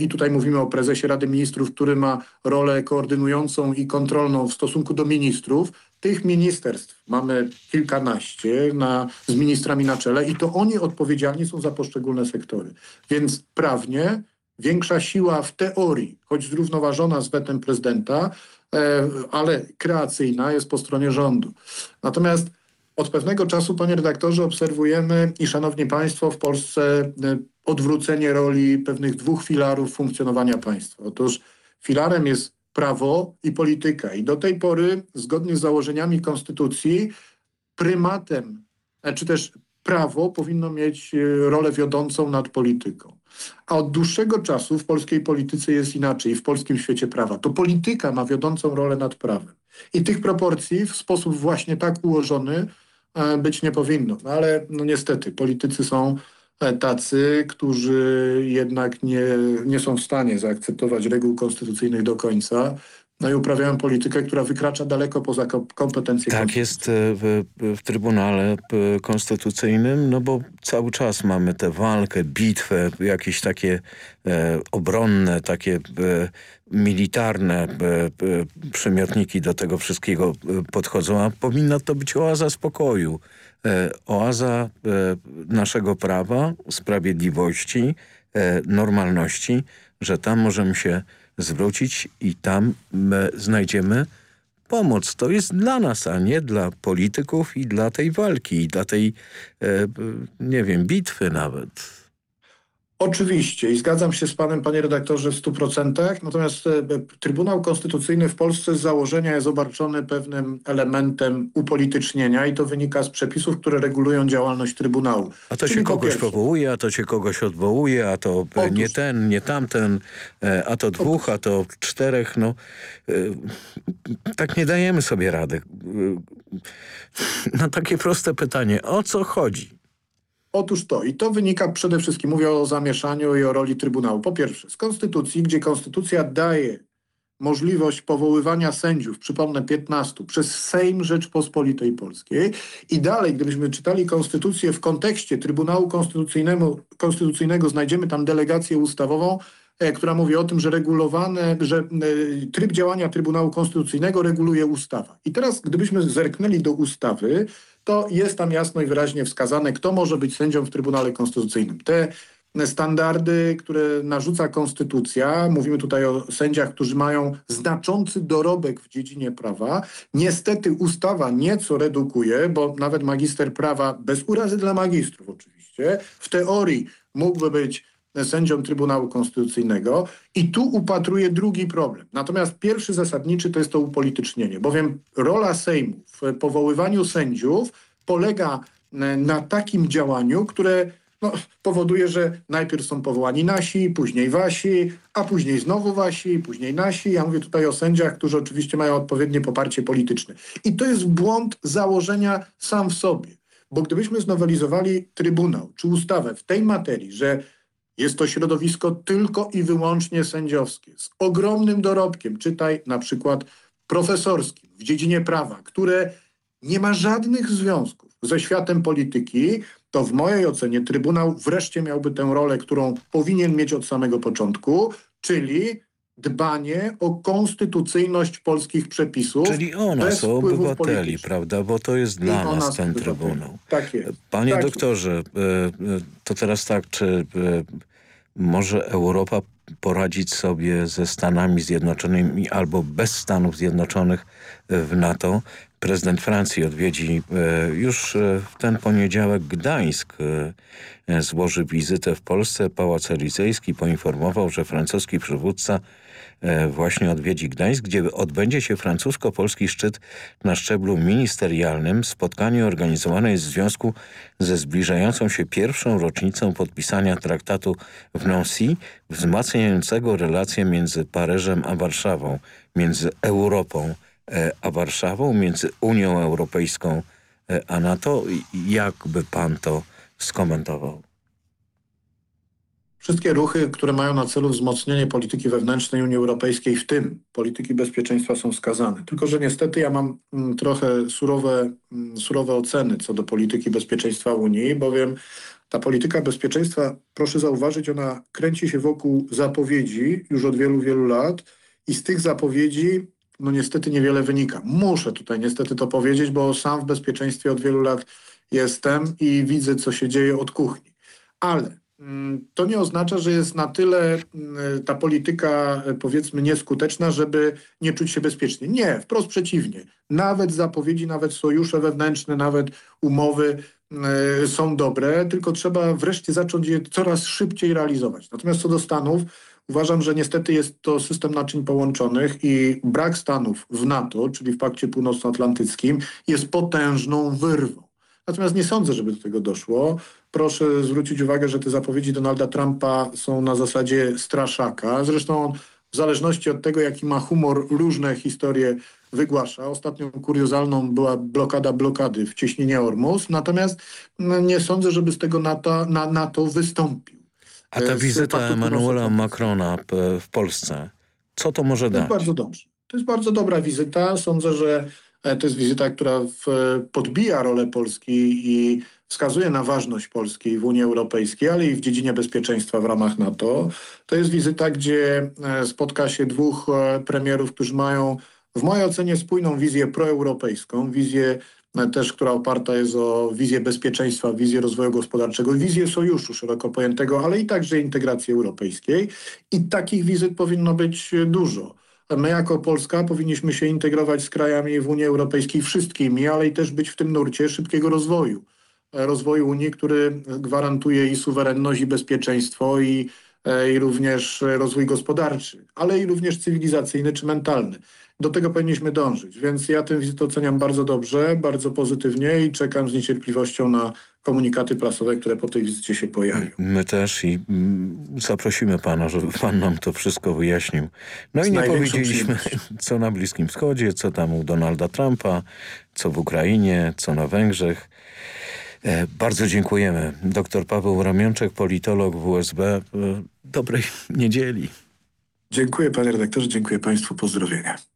i tutaj mówimy o prezesie Rady Ministrów, który ma rolę koordynującą i kontrolną w stosunku do ministrów, tych ministerstw mamy kilkanaście na, z ministrami na czele i to oni odpowiedzialni są za poszczególne sektory. Więc prawnie większa siła w teorii, choć zrównoważona z wetem prezydenta, e, ale kreacyjna jest po stronie rządu. Natomiast od pewnego czasu, panie redaktorze, obserwujemy i szanowni państwo w Polsce e, odwrócenie roli pewnych dwóch filarów funkcjonowania państwa. Otóż filarem jest prawo i polityka. I do tej pory, zgodnie z założeniami konstytucji, prymatem, e, czy też prawo powinno mieć e, rolę wiodącą nad polityką. A od dłuższego czasu w polskiej polityce jest inaczej, w polskim świecie prawa. To polityka ma wiodącą rolę nad prawem. I tych proporcji w sposób właśnie tak ułożony e, być nie powinno. No ale no niestety politycy są tacy, którzy jednak nie, nie są w stanie zaakceptować reguł konstytucyjnych do końca, no i uprawiają politykę, która wykracza daleko poza kompetencje Tak jest e, w, w Trybunale e, Konstytucyjnym, no bo cały czas mamy tę walkę, bitwę, jakieś takie e, obronne, takie e, militarne e, e, przymiotniki do tego wszystkiego podchodzą, a powinna to być oaza spokoju. oaza naszego prawa, sprawiedliwości, normalności, że tam możemy się zwrócić i tam znajdziemy pomoc. To jest dla nas, a nie dla polityków i dla tej walki, i dla tej, e, nie wiem, bitwy nawet. Oczywiście i zgadzam się z panem, panie redaktorze, w 100%. Natomiast e, Trybunał Konstytucyjny w Polsce z założenia jest obarczony pewnym elementem upolitycznienia i to wynika z przepisów, które regulują działalność Trybunału. A to Czyli się kogoś po powołuje, a to się kogoś odwołuje, a to Otóż. nie ten, nie tamten, e, a to dwóch, a to czterech. No, e, tak nie dajemy sobie rady. Na takie proste pytanie, o co chodzi? Otóż to i to wynika przede wszystkim, mówię o zamieszaniu i o roli Trybunału. Po pierwsze z Konstytucji, gdzie Konstytucja daje możliwość powoływania sędziów, przypomnę 15, przez Sejm Rzeczpospolitej Polskiej i dalej, gdybyśmy czytali Konstytucję w kontekście Trybunału Konstytucyjnego, Konstytucyjnego znajdziemy tam delegację ustawową, która mówi o tym, że regulowane, że e, tryb działania Trybunału Konstytucyjnego reguluje ustawa. I teraz gdybyśmy zerknęli do ustawy, to jest tam jasno i wyraźnie wskazane, kto może być sędzią w Trybunale Konstytucyjnym. Te standardy, które narzuca konstytucja, mówimy tutaj o sędziach, którzy mają znaczący dorobek w dziedzinie prawa. Niestety ustawa nieco redukuje, bo nawet magister prawa, bez urazy dla magistrów oczywiście, w teorii mógłby być sędzią Trybunału Konstytucyjnego i tu upatruje drugi problem. Natomiast pierwszy zasadniczy to jest to upolitycznienie, bowiem rola Sejmu w powoływaniu sędziów polega e, na takim działaniu, które no, powoduje, że najpierw są powołani nasi, później wasi, a później znowu wasi, później nasi. Ja mówię tutaj o sędziach, którzy oczywiście mają odpowiednie poparcie polityczne. I to jest błąd założenia sam w sobie. Bo gdybyśmy znowelizowali Trybunał czy ustawę w tej materii, że jest to środowisko tylko i wyłącznie sędziowskie, z ogromnym dorobkiem, czytaj na przykład profesorskim w dziedzinie prawa, które nie ma żadnych związków ze światem polityki, to w mojej ocenie Trybunał wreszcie miałby tę rolę, którą powinien mieć od samego początku, czyli dbanie o konstytucyjność polskich przepisów. Czyli o nas, o obywateli, prawda? Bo to jest dla nas, nas ten Trybunał. Tak jest. Panie tak doktorze. E, e, to teraz tak, czy e, może Europa poradzić sobie ze Stanami Zjednoczonymi albo bez Stanów Zjednoczonych w NATO. Prezydent Francji odwiedzi już w ten poniedziałek Gdańsk. Złoży wizytę w Polsce. Pałac Elizejski poinformował, że francuski przywódca E, właśnie odwiedzi Gdańsk, gdzie odbędzie się francusko-polski szczyt na szczeblu ministerialnym. Spotkanie organizowane jest w związku ze zbliżającą się pierwszą rocznicą podpisania traktatu w Nancy, wzmacniającego relacje między Paryżem a Warszawą, między Europą e, a Warszawą, między Unią Europejską e, a NATO. Jak by pan to skomentował? Wszystkie ruchy, które mają na celu wzmocnienie polityki wewnętrznej Unii Europejskiej, w tym polityki bezpieczeństwa są wskazane. Tylko, że niestety ja mam mm, trochę surowe, mm, surowe oceny co do polityki bezpieczeństwa Unii, bowiem ta polityka bezpieczeństwa, proszę zauważyć, ona kręci się wokół zapowiedzi już od wielu, wielu lat i z tych zapowiedzi no niestety niewiele wynika. Muszę tutaj niestety to powiedzieć, bo sam w bezpieczeństwie od wielu lat jestem i widzę, co się dzieje od kuchni. Ale Mm, to nie oznacza, że jest na tyle mm, ta polityka powiedzmy nieskuteczna, żeby nie czuć się bezpiecznie. Nie, wprost przeciwnie. Nawet zapowiedzi, nawet sojusze wewnętrzne, nawet umowy mm, są dobre, tylko trzeba wreszcie zacząć je coraz szybciej realizować. Natomiast co do Stanów, uważam, że niestety jest to system naczyń połączonych i brak Stanów w NATO, czyli w Pakcie Północnoatlantyckim, jest potężną wyrwą. Natomiast nie sądzę, żeby do tego doszło. Proszę zwrócić uwagę, że te zapowiedzi Donalda Trumpa są na zasadzie straszaka. Zresztą w zależności od tego, jaki ma humor, różne historie wygłasza. Ostatnią kuriozalną była blokada blokady w cieśninie Ormus, natomiast no, nie sądzę, żeby z tego NATO, na, NATO wystąpił. A ta wizyta Emmanuela Macrona w Polsce, co to może dać? To jest bardzo dobrze. To jest bardzo dobra wizyta. Sądzę, że E, to jest wizyta, która w, podbija rolę Polski i wskazuje na ważność Polski w Unii Europejskiej, ale i w dziedzinie bezpieczeństwa w ramach NATO. To jest wizyta, gdzie e, spotka się dwóch e, premierów, którzy mają w mojej ocenie spójną wizję proeuropejską, wizję też która oparta jest o wizję bezpieczeństwa, wizję rozwoju gospodarczego, wizję sojuszu szeroko pojętego, ale i także integracji europejskiej. I takich wizyt powinno być dużo. My jako Polska powinniśmy się integrować z krajami w Unii Europejskiej wszystkimi, ale i też być w tym nurcie szybkiego rozwoju. Rozwoju Unii, który gwarantuje i suwerenność, i bezpieczeństwo, i, i również rozwój gospodarczy, ale i również cywilizacyjny czy mentalny. Do tego powinniśmy dążyć, więc ja tę wizytę oceniam bardzo dobrze, bardzo pozytywnie i czekam z niecierpliwością na komunikaty prasowe, które po tej wizycie się pojawią. My też i mm, zaprosimy pana, żeby pan nam to wszystko wyjaśnił. No Z i nie powiedzieliśmy, co na Bliskim Wschodzie, co tam u Donalda Trumpa, co w Ukrainie, co na Węgrzech. E, bardzo dziękujemy. Dr Paweł Ramionczek, politolog WSB. E, dobrej niedzieli. Dziękuję panie redaktorze, dziękuję państwu, pozdrowienia.